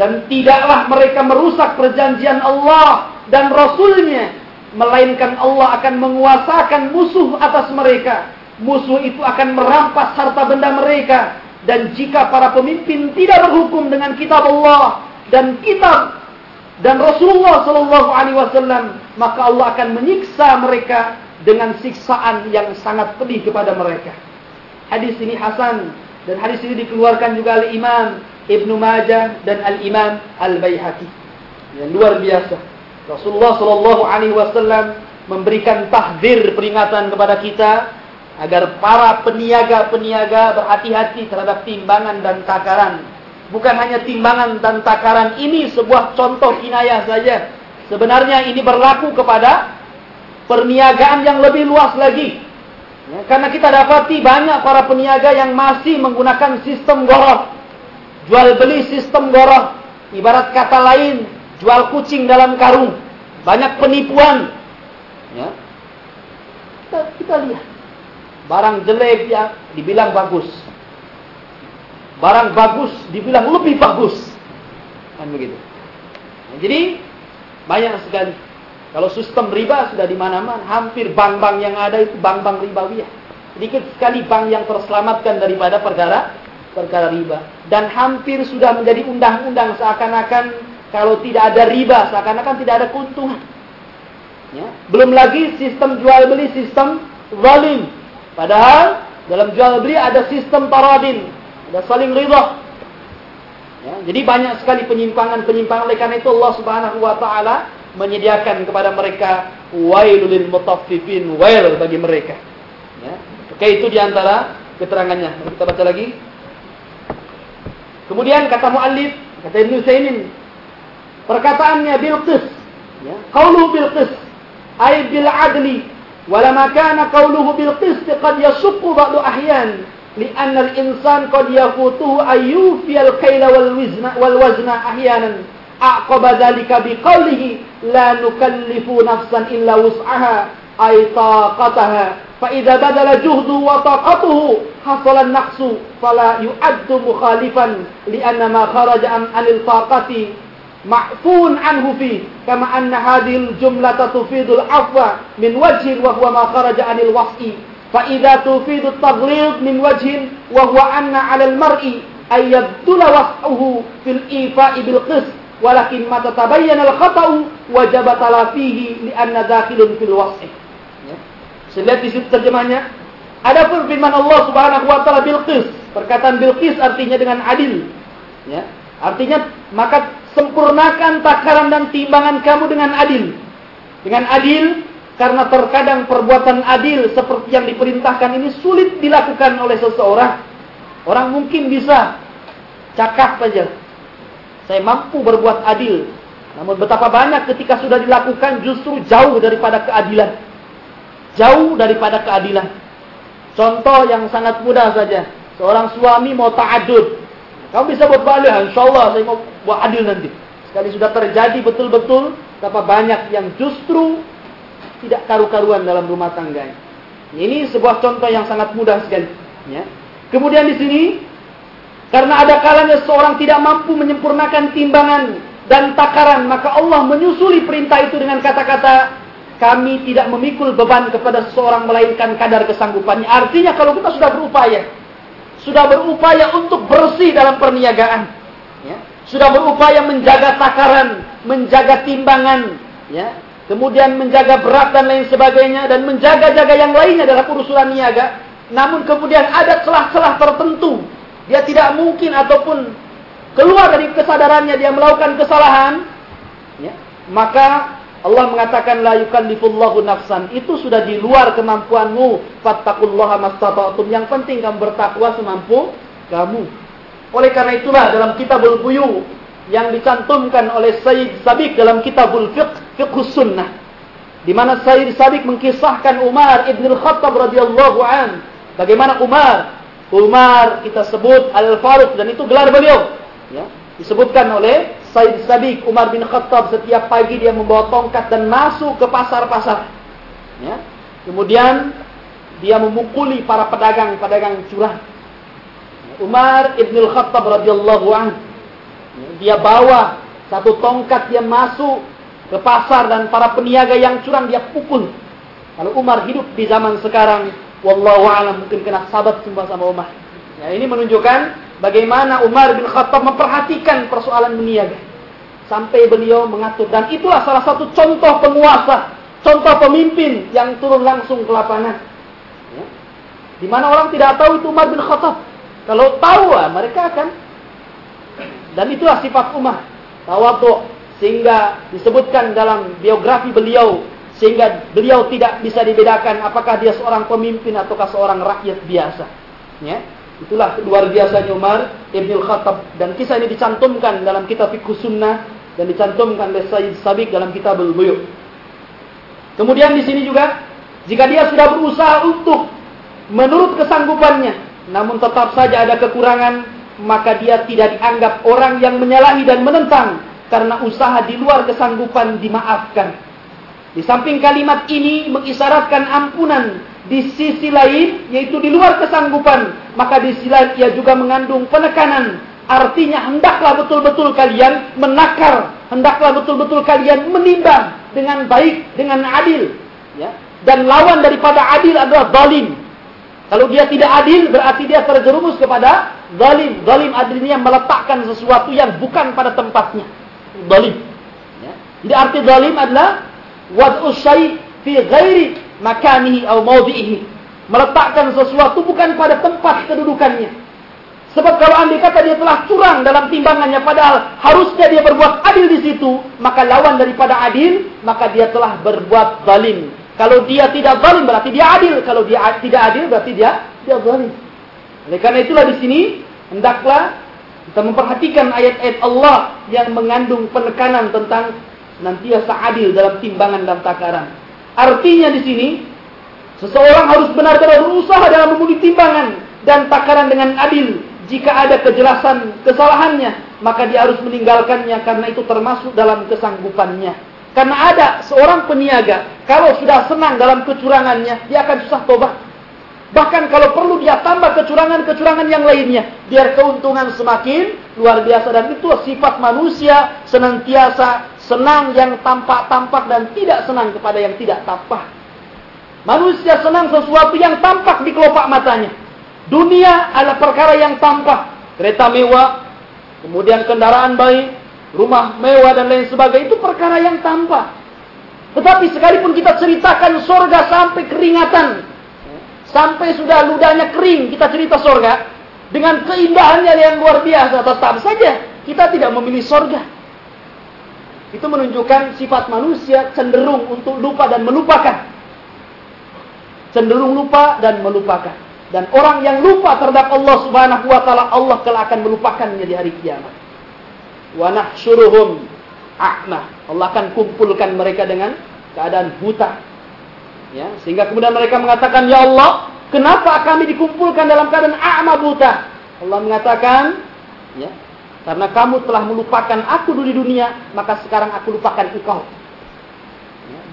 dan tidaklah mereka merusak perjanjian Allah dan Rasulnya. Melainkan Allah akan menguasakan musuh atas mereka. Musuh itu akan merampas harta benda mereka. Dan jika para pemimpin tidak berhukum dengan kitab Allah dan kitab dan Rasulullah Shallallahu Alaihi Wasallam, maka Allah akan menyiksa mereka dengan siksaan yang sangat pedih kepada mereka. Hadis ini Hasan dan hadis ini dikeluarkan juga oleh Imam Ibnu Majah dan Al-Imam Al-Baihaqi. Yang luar biasa. Rasulullah Shallallahu alaihi wasallam memberikan tahdir peringatan kepada kita agar para peniaga-peniaga berhati-hati terhadap timbangan dan takaran. Bukan hanya timbangan dan takaran ini sebuah contoh kinayah saja. Sebenarnya ini berlaku kepada perniagaan yang lebih luas lagi. Ya, karena kita dapati banyak para peniaga yang masih menggunakan sistem goroh jual beli sistem goroh Ibarat kata lain, jual kucing dalam karung. Banyak penipuan. Ya. Kita, kita lihat. Barang jelek ya dibilang bagus. Barang bagus dibilang lebih bagus. Kan begitu. Nah, jadi banyak sekali. Kalau sistem riba sudah di mana-mana, hampir bank-bank yang ada itu bank-bank ribawi ya. Sedikit sekali bank yang terselamatkan daripada perkara perkara riba dan hampir sudah menjadi undang-undang seakan-akan kalau tidak ada riba seakan-akan tidak ada keuntungan. Ya. Belum lagi sistem jual beli sistem zalim. Padahal dalam jual beli ada sistem taradin, ada saling ridha. Ya, jadi banyak sekali penyimpangan-penyimpangan oleh karena itu Allah Subhanahu wa taala menyediakan kepada mereka wailul mutaffifin, wail bagi mereka. Ya. Oke, itu di antara keterangannya. Kita baca lagi. Kemudian kata muallif, kata Ibnu Saimin, perkataannya bil qis, ya, qaulu bil qis, ay bil adli, ولما كان قوله بالقسط قد يشق بعض أحيان لأن الإنسان قد يفوته أن يوفي الكيل والوزن, والوزن أحيانا أعقب ذلك بقوله لا نكلف نفسا إلا وسعها أي طاقتها فإذا بدل جهده وطاقته حصل النقص فلا يعد مخالفا لأن ما خرج عن الطاقة معفون عنه فيه كما أن هذه الجملة تفيد العفو من وجه وهو ما خرج عن الوصف فإذا تفيد التغليظ من وجه وهو أن على المرء أن يبذل وصفه في الإيفاء بالقسط ولكن ما تتبين الخطأ وجب تلافيه لأن داخل في الوصف Saya lihat di situ terjemahnya. Adapun firman Allah Subhanahu wa taala Bilqis, perkataan Bilqis artinya dengan adil. Ya. Artinya maka sempurnakan takaran dan timbangan kamu dengan adil. Dengan adil karena terkadang perbuatan adil seperti yang diperintahkan ini sulit dilakukan oleh seseorang. Orang mungkin bisa cakap saja. Saya mampu berbuat adil. Namun betapa banyak ketika sudah dilakukan justru jauh daripada keadilan. Jauh daripada keadilan. Contoh yang sangat mudah saja. Seorang suami mau ta'adud. Kamu bisa buat balik, insya Allah saya mau buat adil nanti. Sekali sudah terjadi betul-betul, betapa banyak yang justru tidak karu-karuan dalam rumah tangga. Ini sebuah contoh yang sangat mudah sekali. Ya. Kemudian di sini, karena ada kalanya seorang tidak mampu menyempurnakan timbangan dan takaran, maka Allah menyusuli perintah itu dengan kata-kata, kami tidak memikul beban kepada seseorang melainkan kadar kesanggupannya. Artinya kalau kita sudah berupaya, sudah berupaya untuk bersih dalam perniagaan, sudah berupaya menjaga takaran, menjaga timbangan, ya, kemudian menjaga berat dan lain sebagainya dan menjaga-jaga yang lainnya dalam urusan niaga. Namun kemudian ada celah-celah tertentu, dia tidak mungkin ataupun keluar dari kesadarannya dia melakukan kesalahan, ya, maka Allah mengatakan la yukallifullahu nafsan. Itu sudah di luar kemampuanmu. Fattaqullaha mastata'tum. Yang penting kamu bertakwa semampu kamu. Oleh karena itulah dalam kitabul buyu yang dicantumkan oleh Sayyid Sabik dalam kitabul fiqh fiqh sunnah di mana Sayyid Sabik mengkisahkan Umar ibn al-Khattab radhiyallahu an. Bagaimana Umar? Umar kita sebut Al-Faruq dan itu gelar beliau. Ya disebutkan oleh Sayyid Sabik Umar bin Khattab setiap pagi dia membawa tongkat dan masuk ke pasar-pasar ya kemudian dia memukuli para pedagang-pedagang curang Umar ibn al-Khattab radhiyallahu anhu. Dia bawa satu tongkat dia masuk ke pasar dan para peniaga yang curang dia pukul. Kalau Umar hidup di zaman sekarang, wallahu alam mungkin kena sabat semua sama Umar. Ya, ini menunjukkan bagaimana Umar bin Khattab memperhatikan persoalan meniaga. Sampai beliau mengatur dan itulah salah satu contoh penguasa, contoh pemimpin yang turun langsung ke lapangan. Ya. Di mana orang tidak tahu itu Umar bin Khattab. Kalau tahu lah, mereka akan dan itulah sifat Umar. Tawadhu sehingga disebutkan dalam biografi beliau sehingga beliau tidak bisa dibedakan apakah dia seorang pemimpin ataukah seorang rakyat biasa. Ya. Itulah luar biasanya Umar Ibn Khattab dan kisah ini dicantumkan dalam kitab Fiqh Sunnah dan dicantumkan oleh Sayyid Sabiq dalam kitab Al-Buyu. Kemudian di sini juga jika dia sudah berusaha untuk menurut kesanggupannya namun tetap saja ada kekurangan, maka dia tidak dianggap orang yang menyalahi dan menentang karena usaha di luar kesanggupan dimaafkan. Di samping kalimat ini mengisyaratkan ampunan di sisi lain yaitu di luar kesanggupan, maka di sisi lain ia juga mengandung penekanan. Artinya hendaklah betul-betul kalian menakar, hendaklah betul-betul kalian menimbang dengan baik, dengan adil, ya. Dan lawan daripada adil adalah zalim. Kalau dia tidak adil, berarti dia terjerumus kepada zalim. Zalim adilnya meletakkan sesuatu yang bukan pada tempatnya. Zalim. Ya. Jadi arti zalim adalah wad'u syai' fi ghairi makanihi atau mawdi'ihi. Meletakkan sesuatu bukan pada tempat kedudukannya. Sebab kalau andai kata dia telah curang dalam timbangannya padahal harusnya dia berbuat adil di situ, maka lawan daripada adil, maka dia telah berbuat zalim. Kalau dia tidak zalim berarti dia adil. Kalau dia tidak adil berarti dia dia zalim. Oleh karena itulah di sini hendaklah kita memperhatikan ayat-ayat Allah yang mengandung penekanan tentang senantiasa adil dalam timbangan dan takaran. Artinya di sini seseorang harus benar-benar berusaha dalam memilih timbangan dan takaran dengan adil. Jika ada kejelasan kesalahannya, maka dia harus meninggalkannya karena itu termasuk dalam kesanggupannya. Karena ada seorang peniaga, kalau sudah senang dalam kecurangannya, dia akan susah tobat. Bahkan kalau perlu dia tambah kecurangan-kecurangan yang lainnya, biar keuntungan semakin luar biasa. Dan itu sifat manusia senantiasa senang yang tampak-tampak dan tidak senang kepada yang tidak tampak. Manusia senang sesuatu yang tampak di kelopak matanya. Dunia adalah perkara yang tampak. Kereta mewah, kemudian kendaraan baik, rumah mewah dan lain sebagainya itu perkara yang tampak. Tetapi sekalipun kita ceritakan sorga sampai keringatan, sampai sudah ludahnya kering kita cerita sorga, dengan keindahannya yang luar biasa, tetap saja kita tidak memilih sorga. Itu menunjukkan sifat manusia cenderung untuk lupa dan melupakan. Cenderung lupa dan melupakan. Dan orang yang lupa terhadap Allah subhanahu wa ta'ala, Allah kelak akan melupakannya di hari kiamat wa nahsyuruhum a'ma. Allah akan kumpulkan mereka dengan keadaan buta. Ya, sehingga kemudian mereka mengatakan, "Ya Allah, kenapa kami dikumpulkan dalam keadaan a'ma buta?" Allah mengatakan, ya, karena kamu telah melupakan aku dulu di dunia, maka sekarang aku lupakan engkau.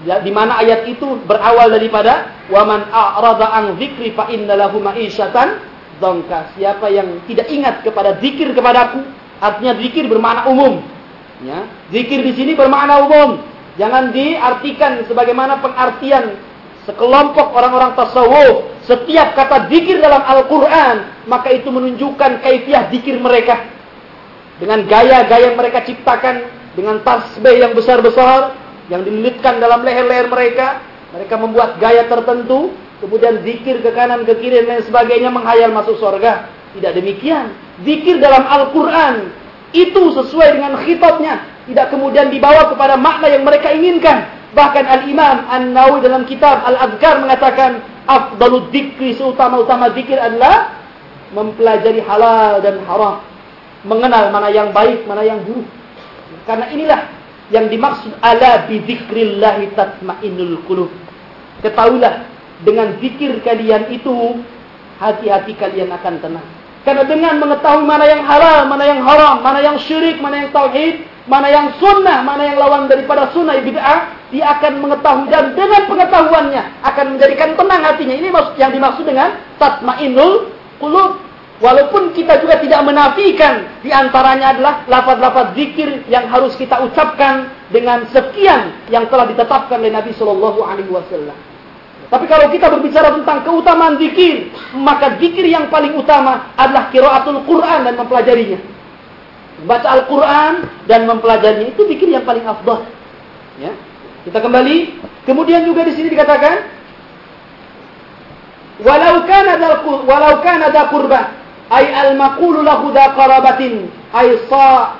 Ya, di mana ayat itu berawal daripada waman a'rada an dzikri fa innalahu ma'isyatan dzanka. Siapa yang tidak ingat kepada zikir kepadaku, Artinya zikir bermakna umum. Ya. Zikir di sini bermakna umum. Jangan diartikan sebagaimana pengertian sekelompok orang-orang tasawuf. Setiap kata zikir dalam Al-Quran, maka itu menunjukkan kaifiah zikir mereka. Dengan gaya-gaya yang mereka ciptakan, dengan tasbih yang besar-besar, yang dililitkan dalam leher-leher mereka. Mereka membuat gaya tertentu, kemudian zikir ke kanan, ke kiri, dan sebagainya menghayal masuk surga. Tidak demikian. Zikir dalam Al-Quran itu sesuai dengan khitabnya. Tidak kemudian dibawa kepada makna yang mereka inginkan. Bahkan Al-Imam An-Nawi dalam kitab Al-Adhkar mengatakan, Afdalud dikri seutama-utama zikir adalah mempelajari halal dan haram. Mengenal mana yang baik, mana yang buruk. Karena inilah yang dimaksud ala bidzikrillahi tatmainnul qulub. Ketahuilah dengan zikir kalian itu hati-hati kalian akan tenang. Karena dengan mengetahui mana yang halal, mana yang haram, mana yang syirik, mana yang tauhid, mana yang sunnah, mana yang lawan daripada sunnah bid'ah, dia akan mengetahui dan dengan pengetahuannya akan menjadikan tenang hatinya. Ini yang dimaksud dengan tatmainnul qulub. Walaupun kita juga tidak menafikan di antaranya adalah lafaz-lafaz zikir yang harus kita ucapkan dengan sekian yang telah ditetapkan oleh Nabi Shallallahu alaihi wasallam. Tapi kalau kita berbicara tentang keutamaan zikir, maka zikir yang paling utama adalah kiraatul Quran dan mempelajarinya. Baca Al-Quran dan mempelajarinya itu zikir yang paling afdal. Ya. Kita kembali. Kemudian juga di sini dikatakan, walau kana dal ay al maqulu lahu da qarabatin ay sa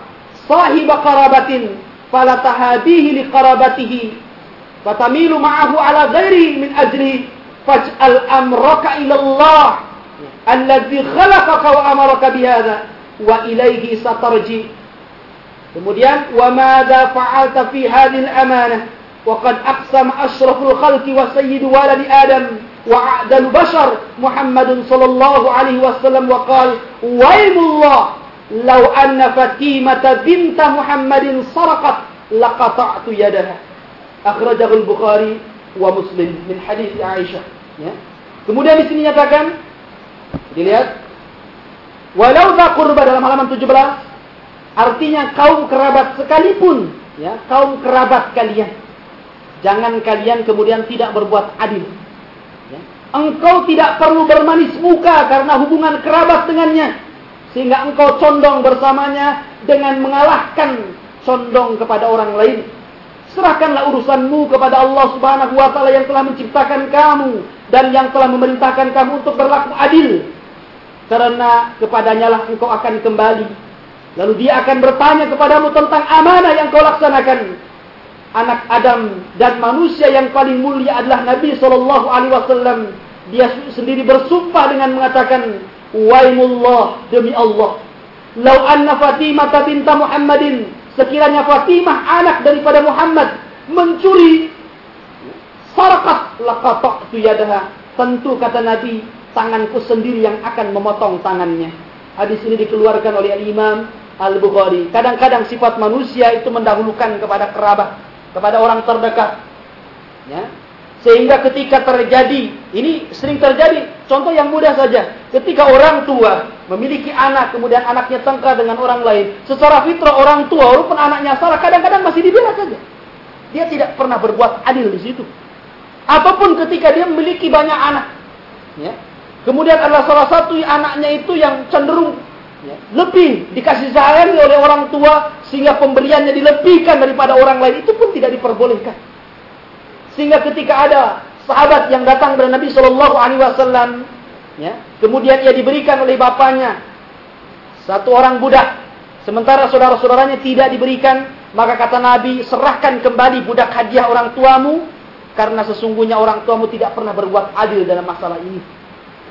sahib qarabatin fala tahadihi li qarabatihi fatamilu ma'ahu ala ghairi min ajli faj'al amraka ila Allah alladzi khalaqaka wa amaraka bihadza wa ilaihi satarji kemudian wa madza fa'alta fi hadhihi al-amanah wa qad aqsama ashraful khalqi wa sayyidu waladi adam a'dalu bashar Muhammadun sallallahu alaihi wasallam wa qala waymullah "Lau anna Fatimah binta Muhammadin sarqat laqata'tu yadaha." Akhrajahu al-Bukhari wa Muslim min hadis Aisyah, ya. Kemudian di sini nyatakan dilihat walau tak qurba dalam halaman 17 artinya kaum kerabat sekalipun ya, kaum kerabat kalian jangan kalian kemudian tidak berbuat adil. Engkau tidak perlu bermanis muka karena hubungan kerabat dengannya sehingga engkau condong bersamanya dengan mengalahkan condong kepada orang lain. Serahkanlah urusanmu kepada Allah Subhanahu wa taala yang telah menciptakan kamu dan yang telah memerintahkan kamu untuk berlaku adil. Karena kepadanya lah engkau akan kembali. Lalu dia akan bertanya kepadamu tentang amanah yang kau laksanakan. Anak Adam dan manusia yang paling mulia adalah Nabi Shallallahu Alaihi Wasallam. Dia sendiri bersumpah dengan mengatakan, Waimullah demi Allah. Lau anna Fatimah binta Muhammadin. Sekiranya Fatimah anak daripada Muhammad mencuri sarakat laqata'tu yadaha. Tentu kata Nabi, tanganku sendiri yang akan memotong tangannya. Hadis ini dikeluarkan oleh Imam Al-Bukhari. Kadang-kadang sifat manusia itu mendahulukan kepada kerabat, kepada orang terdekat. Ya. Sehingga ketika terjadi, ini sering terjadi, contoh yang mudah saja. Ketika orang tua memiliki anak, kemudian anaknya tengkar dengan orang lain. Secara fitrah orang tua, walaupun anaknya salah, kadang-kadang masih dibela saja. Dia tidak pernah berbuat adil di situ. Ataupun ketika dia memiliki banyak anak. Ya. Kemudian adalah salah satu anaknya itu yang cenderung ya, lebih dikasih sayang oleh orang tua, sehingga pemberiannya dilebihkan daripada orang lain, itu pun tidak diperbolehkan. Sehingga ketika ada sahabat yang datang kepada Nabi Shallallahu Alaihi Wasallam, ya, kemudian ia diberikan oleh bapaknya satu orang budak, sementara saudara-saudaranya tidak diberikan, maka kata Nabi serahkan kembali budak hadiah orang tuamu, karena sesungguhnya orang tuamu tidak pernah berbuat adil dalam masalah ini.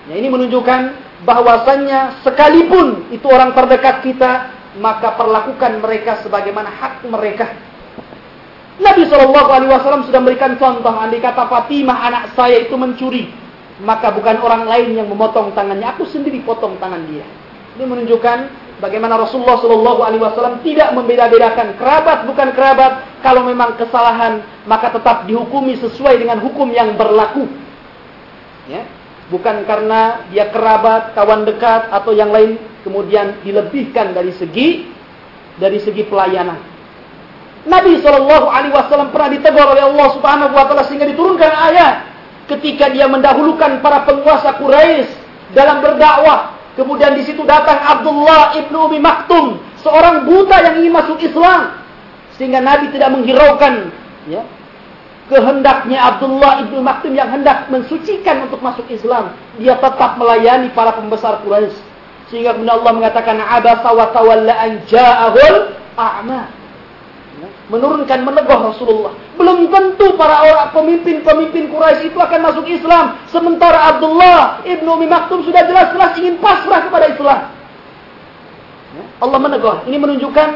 Ya, ini menunjukkan bahwasannya sekalipun itu orang terdekat kita, maka perlakukan mereka sebagaimana hak mereka Nabi Shallallahu Alaihi Wasallam sudah memberikan contoh. Andai kata Fatimah anak saya itu mencuri, maka bukan orang lain yang memotong tangannya, aku sendiri potong tangan dia. Ini menunjukkan bagaimana Rasulullah Shallallahu Alaihi Wasallam tidak membeda-bedakan kerabat bukan kerabat. Kalau memang kesalahan, maka tetap dihukumi sesuai dengan hukum yang berlaku. Ya, bukan karena dia kerabat, kawan dekat atau yang lain, kemudian dilebihkan dari segi dari segi pelayanan. Nabi Shallallahu Alaihi Wasallam pernah ditegur oleh Allah Subhanahu Wa Taala sehingga diturunkan ayat ketika dia mendahulukan para penguasa Quraisy dalam berdakwah. Kemudian di situ datang Abdullah ibnu Umi Maktum, seorang buta yang ingin masuk Islam, sehingga Nabi tidak menghiraukan ya, kehendaknya Abdullah ibnu Maktum yang hendak mensucikan untuk masuk Islam. Dia tetap melayani para pembesar Quraisy. Sehingga kemudian Allah mengatakan abasa wa tawalla an ja'ahul a'ma menurunkan menegur Rasulullah. Belum tentu para orang pemimpin-pemimpin Quraisy itu akan masuk Islam, sementara Abdullah ibnu Maktum sudah jelas-jelas ingin pasrah kepada Islam. Allah menegur. Ini menunjukkan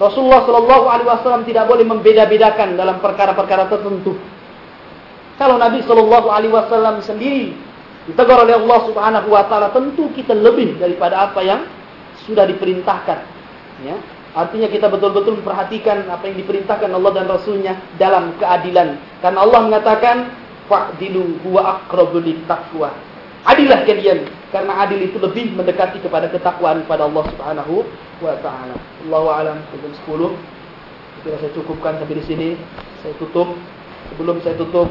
Rasulullah Shallallahu Alaihi Wasallam tidak boleh membeda-bedakan dalam perkara-perkara tertentu. Kalau Nabi Shallallahu Alaihi Wasallam sendiri ditegur oleh Allah Subhanahu Wa Taala, tentu kita lebih daripada apa yang sudah diperintahkan. Ya, Artinya kita betul-betul memperhatikan apa yang diperintahkan Allah dan Rasulnya dalam keadilan. Karena Allah mengatakan, Fa'dilu huwa aqrabu taqwa. Adilah kalian karena adil itu lebih mendekati kepada ketakwaan kepada Allah Subhanahu wa taala. Allahu a'lam jam 10. Kira saya cukupkan sampai di sini. Saya tutup. Sebelum saya tutup,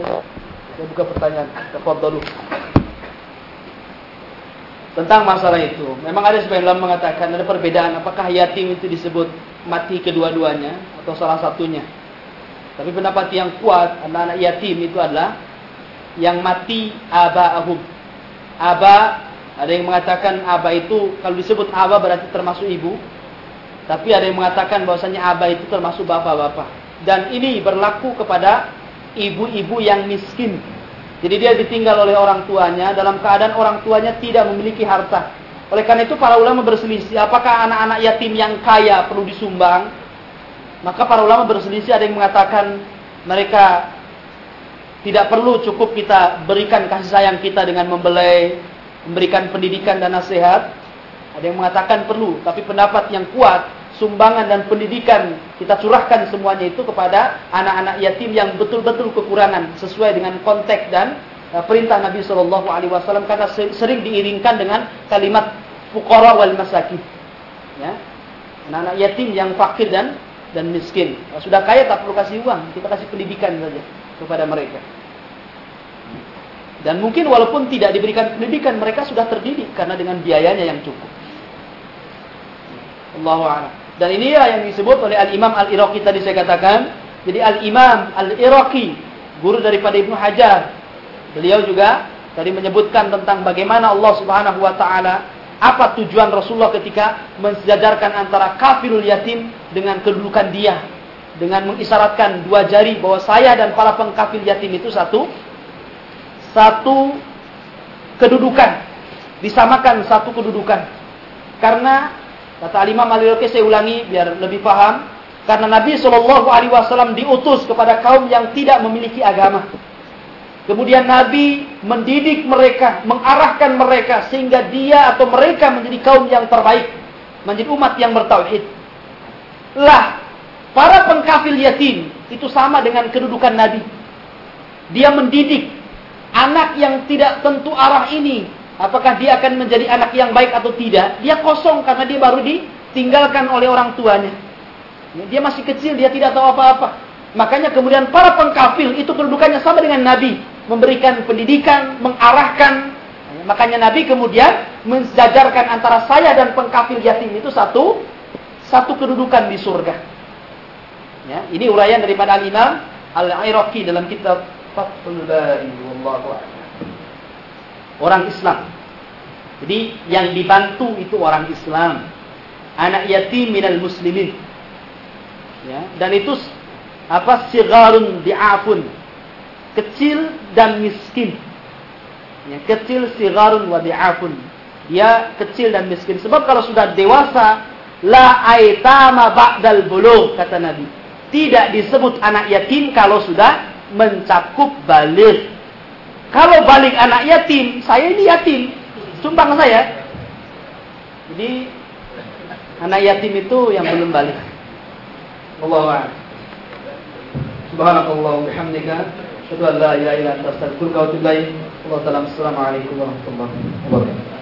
saya buka pertanyaan. Tafadhalu tentang masalah itu. Memang ada sebagian ulama mengatakan ada perbedaan apakah yatim itu disebut mati kedua-duanya atau salah satunya. Tapi pendapat yang kuat anak-anak yatim itu adalah yang mati aba ahum. Aba ada yang mengatakan aba itu kalau disebut aba berarti termasuk ibu. Tapi ada yang mengatakan bahwasanya aba itu termasuk bapak-bapak. Dan ini berlaku kepada ibu-ibu yang miskin jadi dia ditinggal oleh orang tuanya dalam keadaan orang tuanya tidak memiliki harta. Oleh karena itu para ulama berselisih apakah anak-anak yatim yang kaya perlu disumbang? Maka para ulama berselisih ada yang mengatakan mereka tidak perlu cukup kita berikan kasih sayang kita dengan membelai, memberikan pendidikan dan nasihat. Ada yang mengatakan perlu, tapi pendapat yang kuat, sumbangan dan pendidikan kita curahkan semuanya itu kepada anak-anak yatim yang betul-betul kekurangan sesuai dengan konteks dan uh, perintah Nabi Shallallahu Alaihi Wasallam karena sering diiringkan dengan kalimat fukara wal masakin. Ya, anak-anak yatim yang fakir dan dan miskin. Sudah kaya tak perlu kasih uang, kita kasih pendidikan saja kepada mereka. Dan mungkin walaupun tidak diberikan pendidikan, mereka sudah terdidik karena dengan biayanya yang cukup. Allahu. Dan inilah yang disebut oleh Al-Imam Al-Iraqi tadi saya katakan. Jadi Al-Imam Al-Iraqi, guru daripada Ibnu Hajar. Beliau juga tadi menyebutkan tentang bagaimana Allah Subhanahu wa taala apa tujuan Rasulullah ketika mensejajarkan antara kafirul yatim dengan kedudukan dia dengan mengisyaratkan dua jari bahwa saya dan para pengkafir yatim itu satu satu kedudukan, disamakan satu kedudukan. Karena kata Imam Ali saya ulangi biar lebih paham, karena Nabi Shallallahu Alaihi Wasallam diutus kepada kaum yang tidak memiliki agama. Kemudian Nabi mendidik mereka, mengarahkan mereka sehingga dia atau mereka menjadi kaum yang terbaik, menjadi umat yang bertauhid. Lah, para pengkafir yatim itu sama dengan kedudukan Nabi. Dia mendidik anak yang tidak tentu arah ini, apakah dia akan menjadi anak yang baik atau tidak, dia kosong karena dia baru ditinggalkan oleh orang tuanya. Ya, dia masih kecil, dia tidak tahu apa-apa. Makanya kemudian para pengkafir itu kedudukannya sama dengan Nabi, memberikan pendidikan, mengarahkan. Ya, makanya Nabi kemudian menjajarkan antara saya dan pengkafir yatim itu satu satu kedudukan di surga. Ya, ini uraian daripada Al-Imam Al-Iraqi dalam kitab Fathul Bari wallahu Orang Islam. Jadi yang dibantu itu orang Islam. Anak yatim minal muslimin. Ya, dan itu apa sigarun di'afun. Kecil dan miskin. Ya, kecil sigarun wa di'afun. Dia kecil dan miskin. Sebab kalau sudah dewasa la aitama ba'dal bulugh kata Nabi. Tidak disebut anak yatim kalau sudah mencakup balik. Kalau balik anak yatim, saya ini yatim. Sumpah saya. Jadi anak yatim itu yang belum balik. Allah Subhanakallah bihamdika asyhadu an la ilaha illa anta astaghfiruka wa atubu ilaik. Assalamualaikum warahmatullahi wabarakatuh.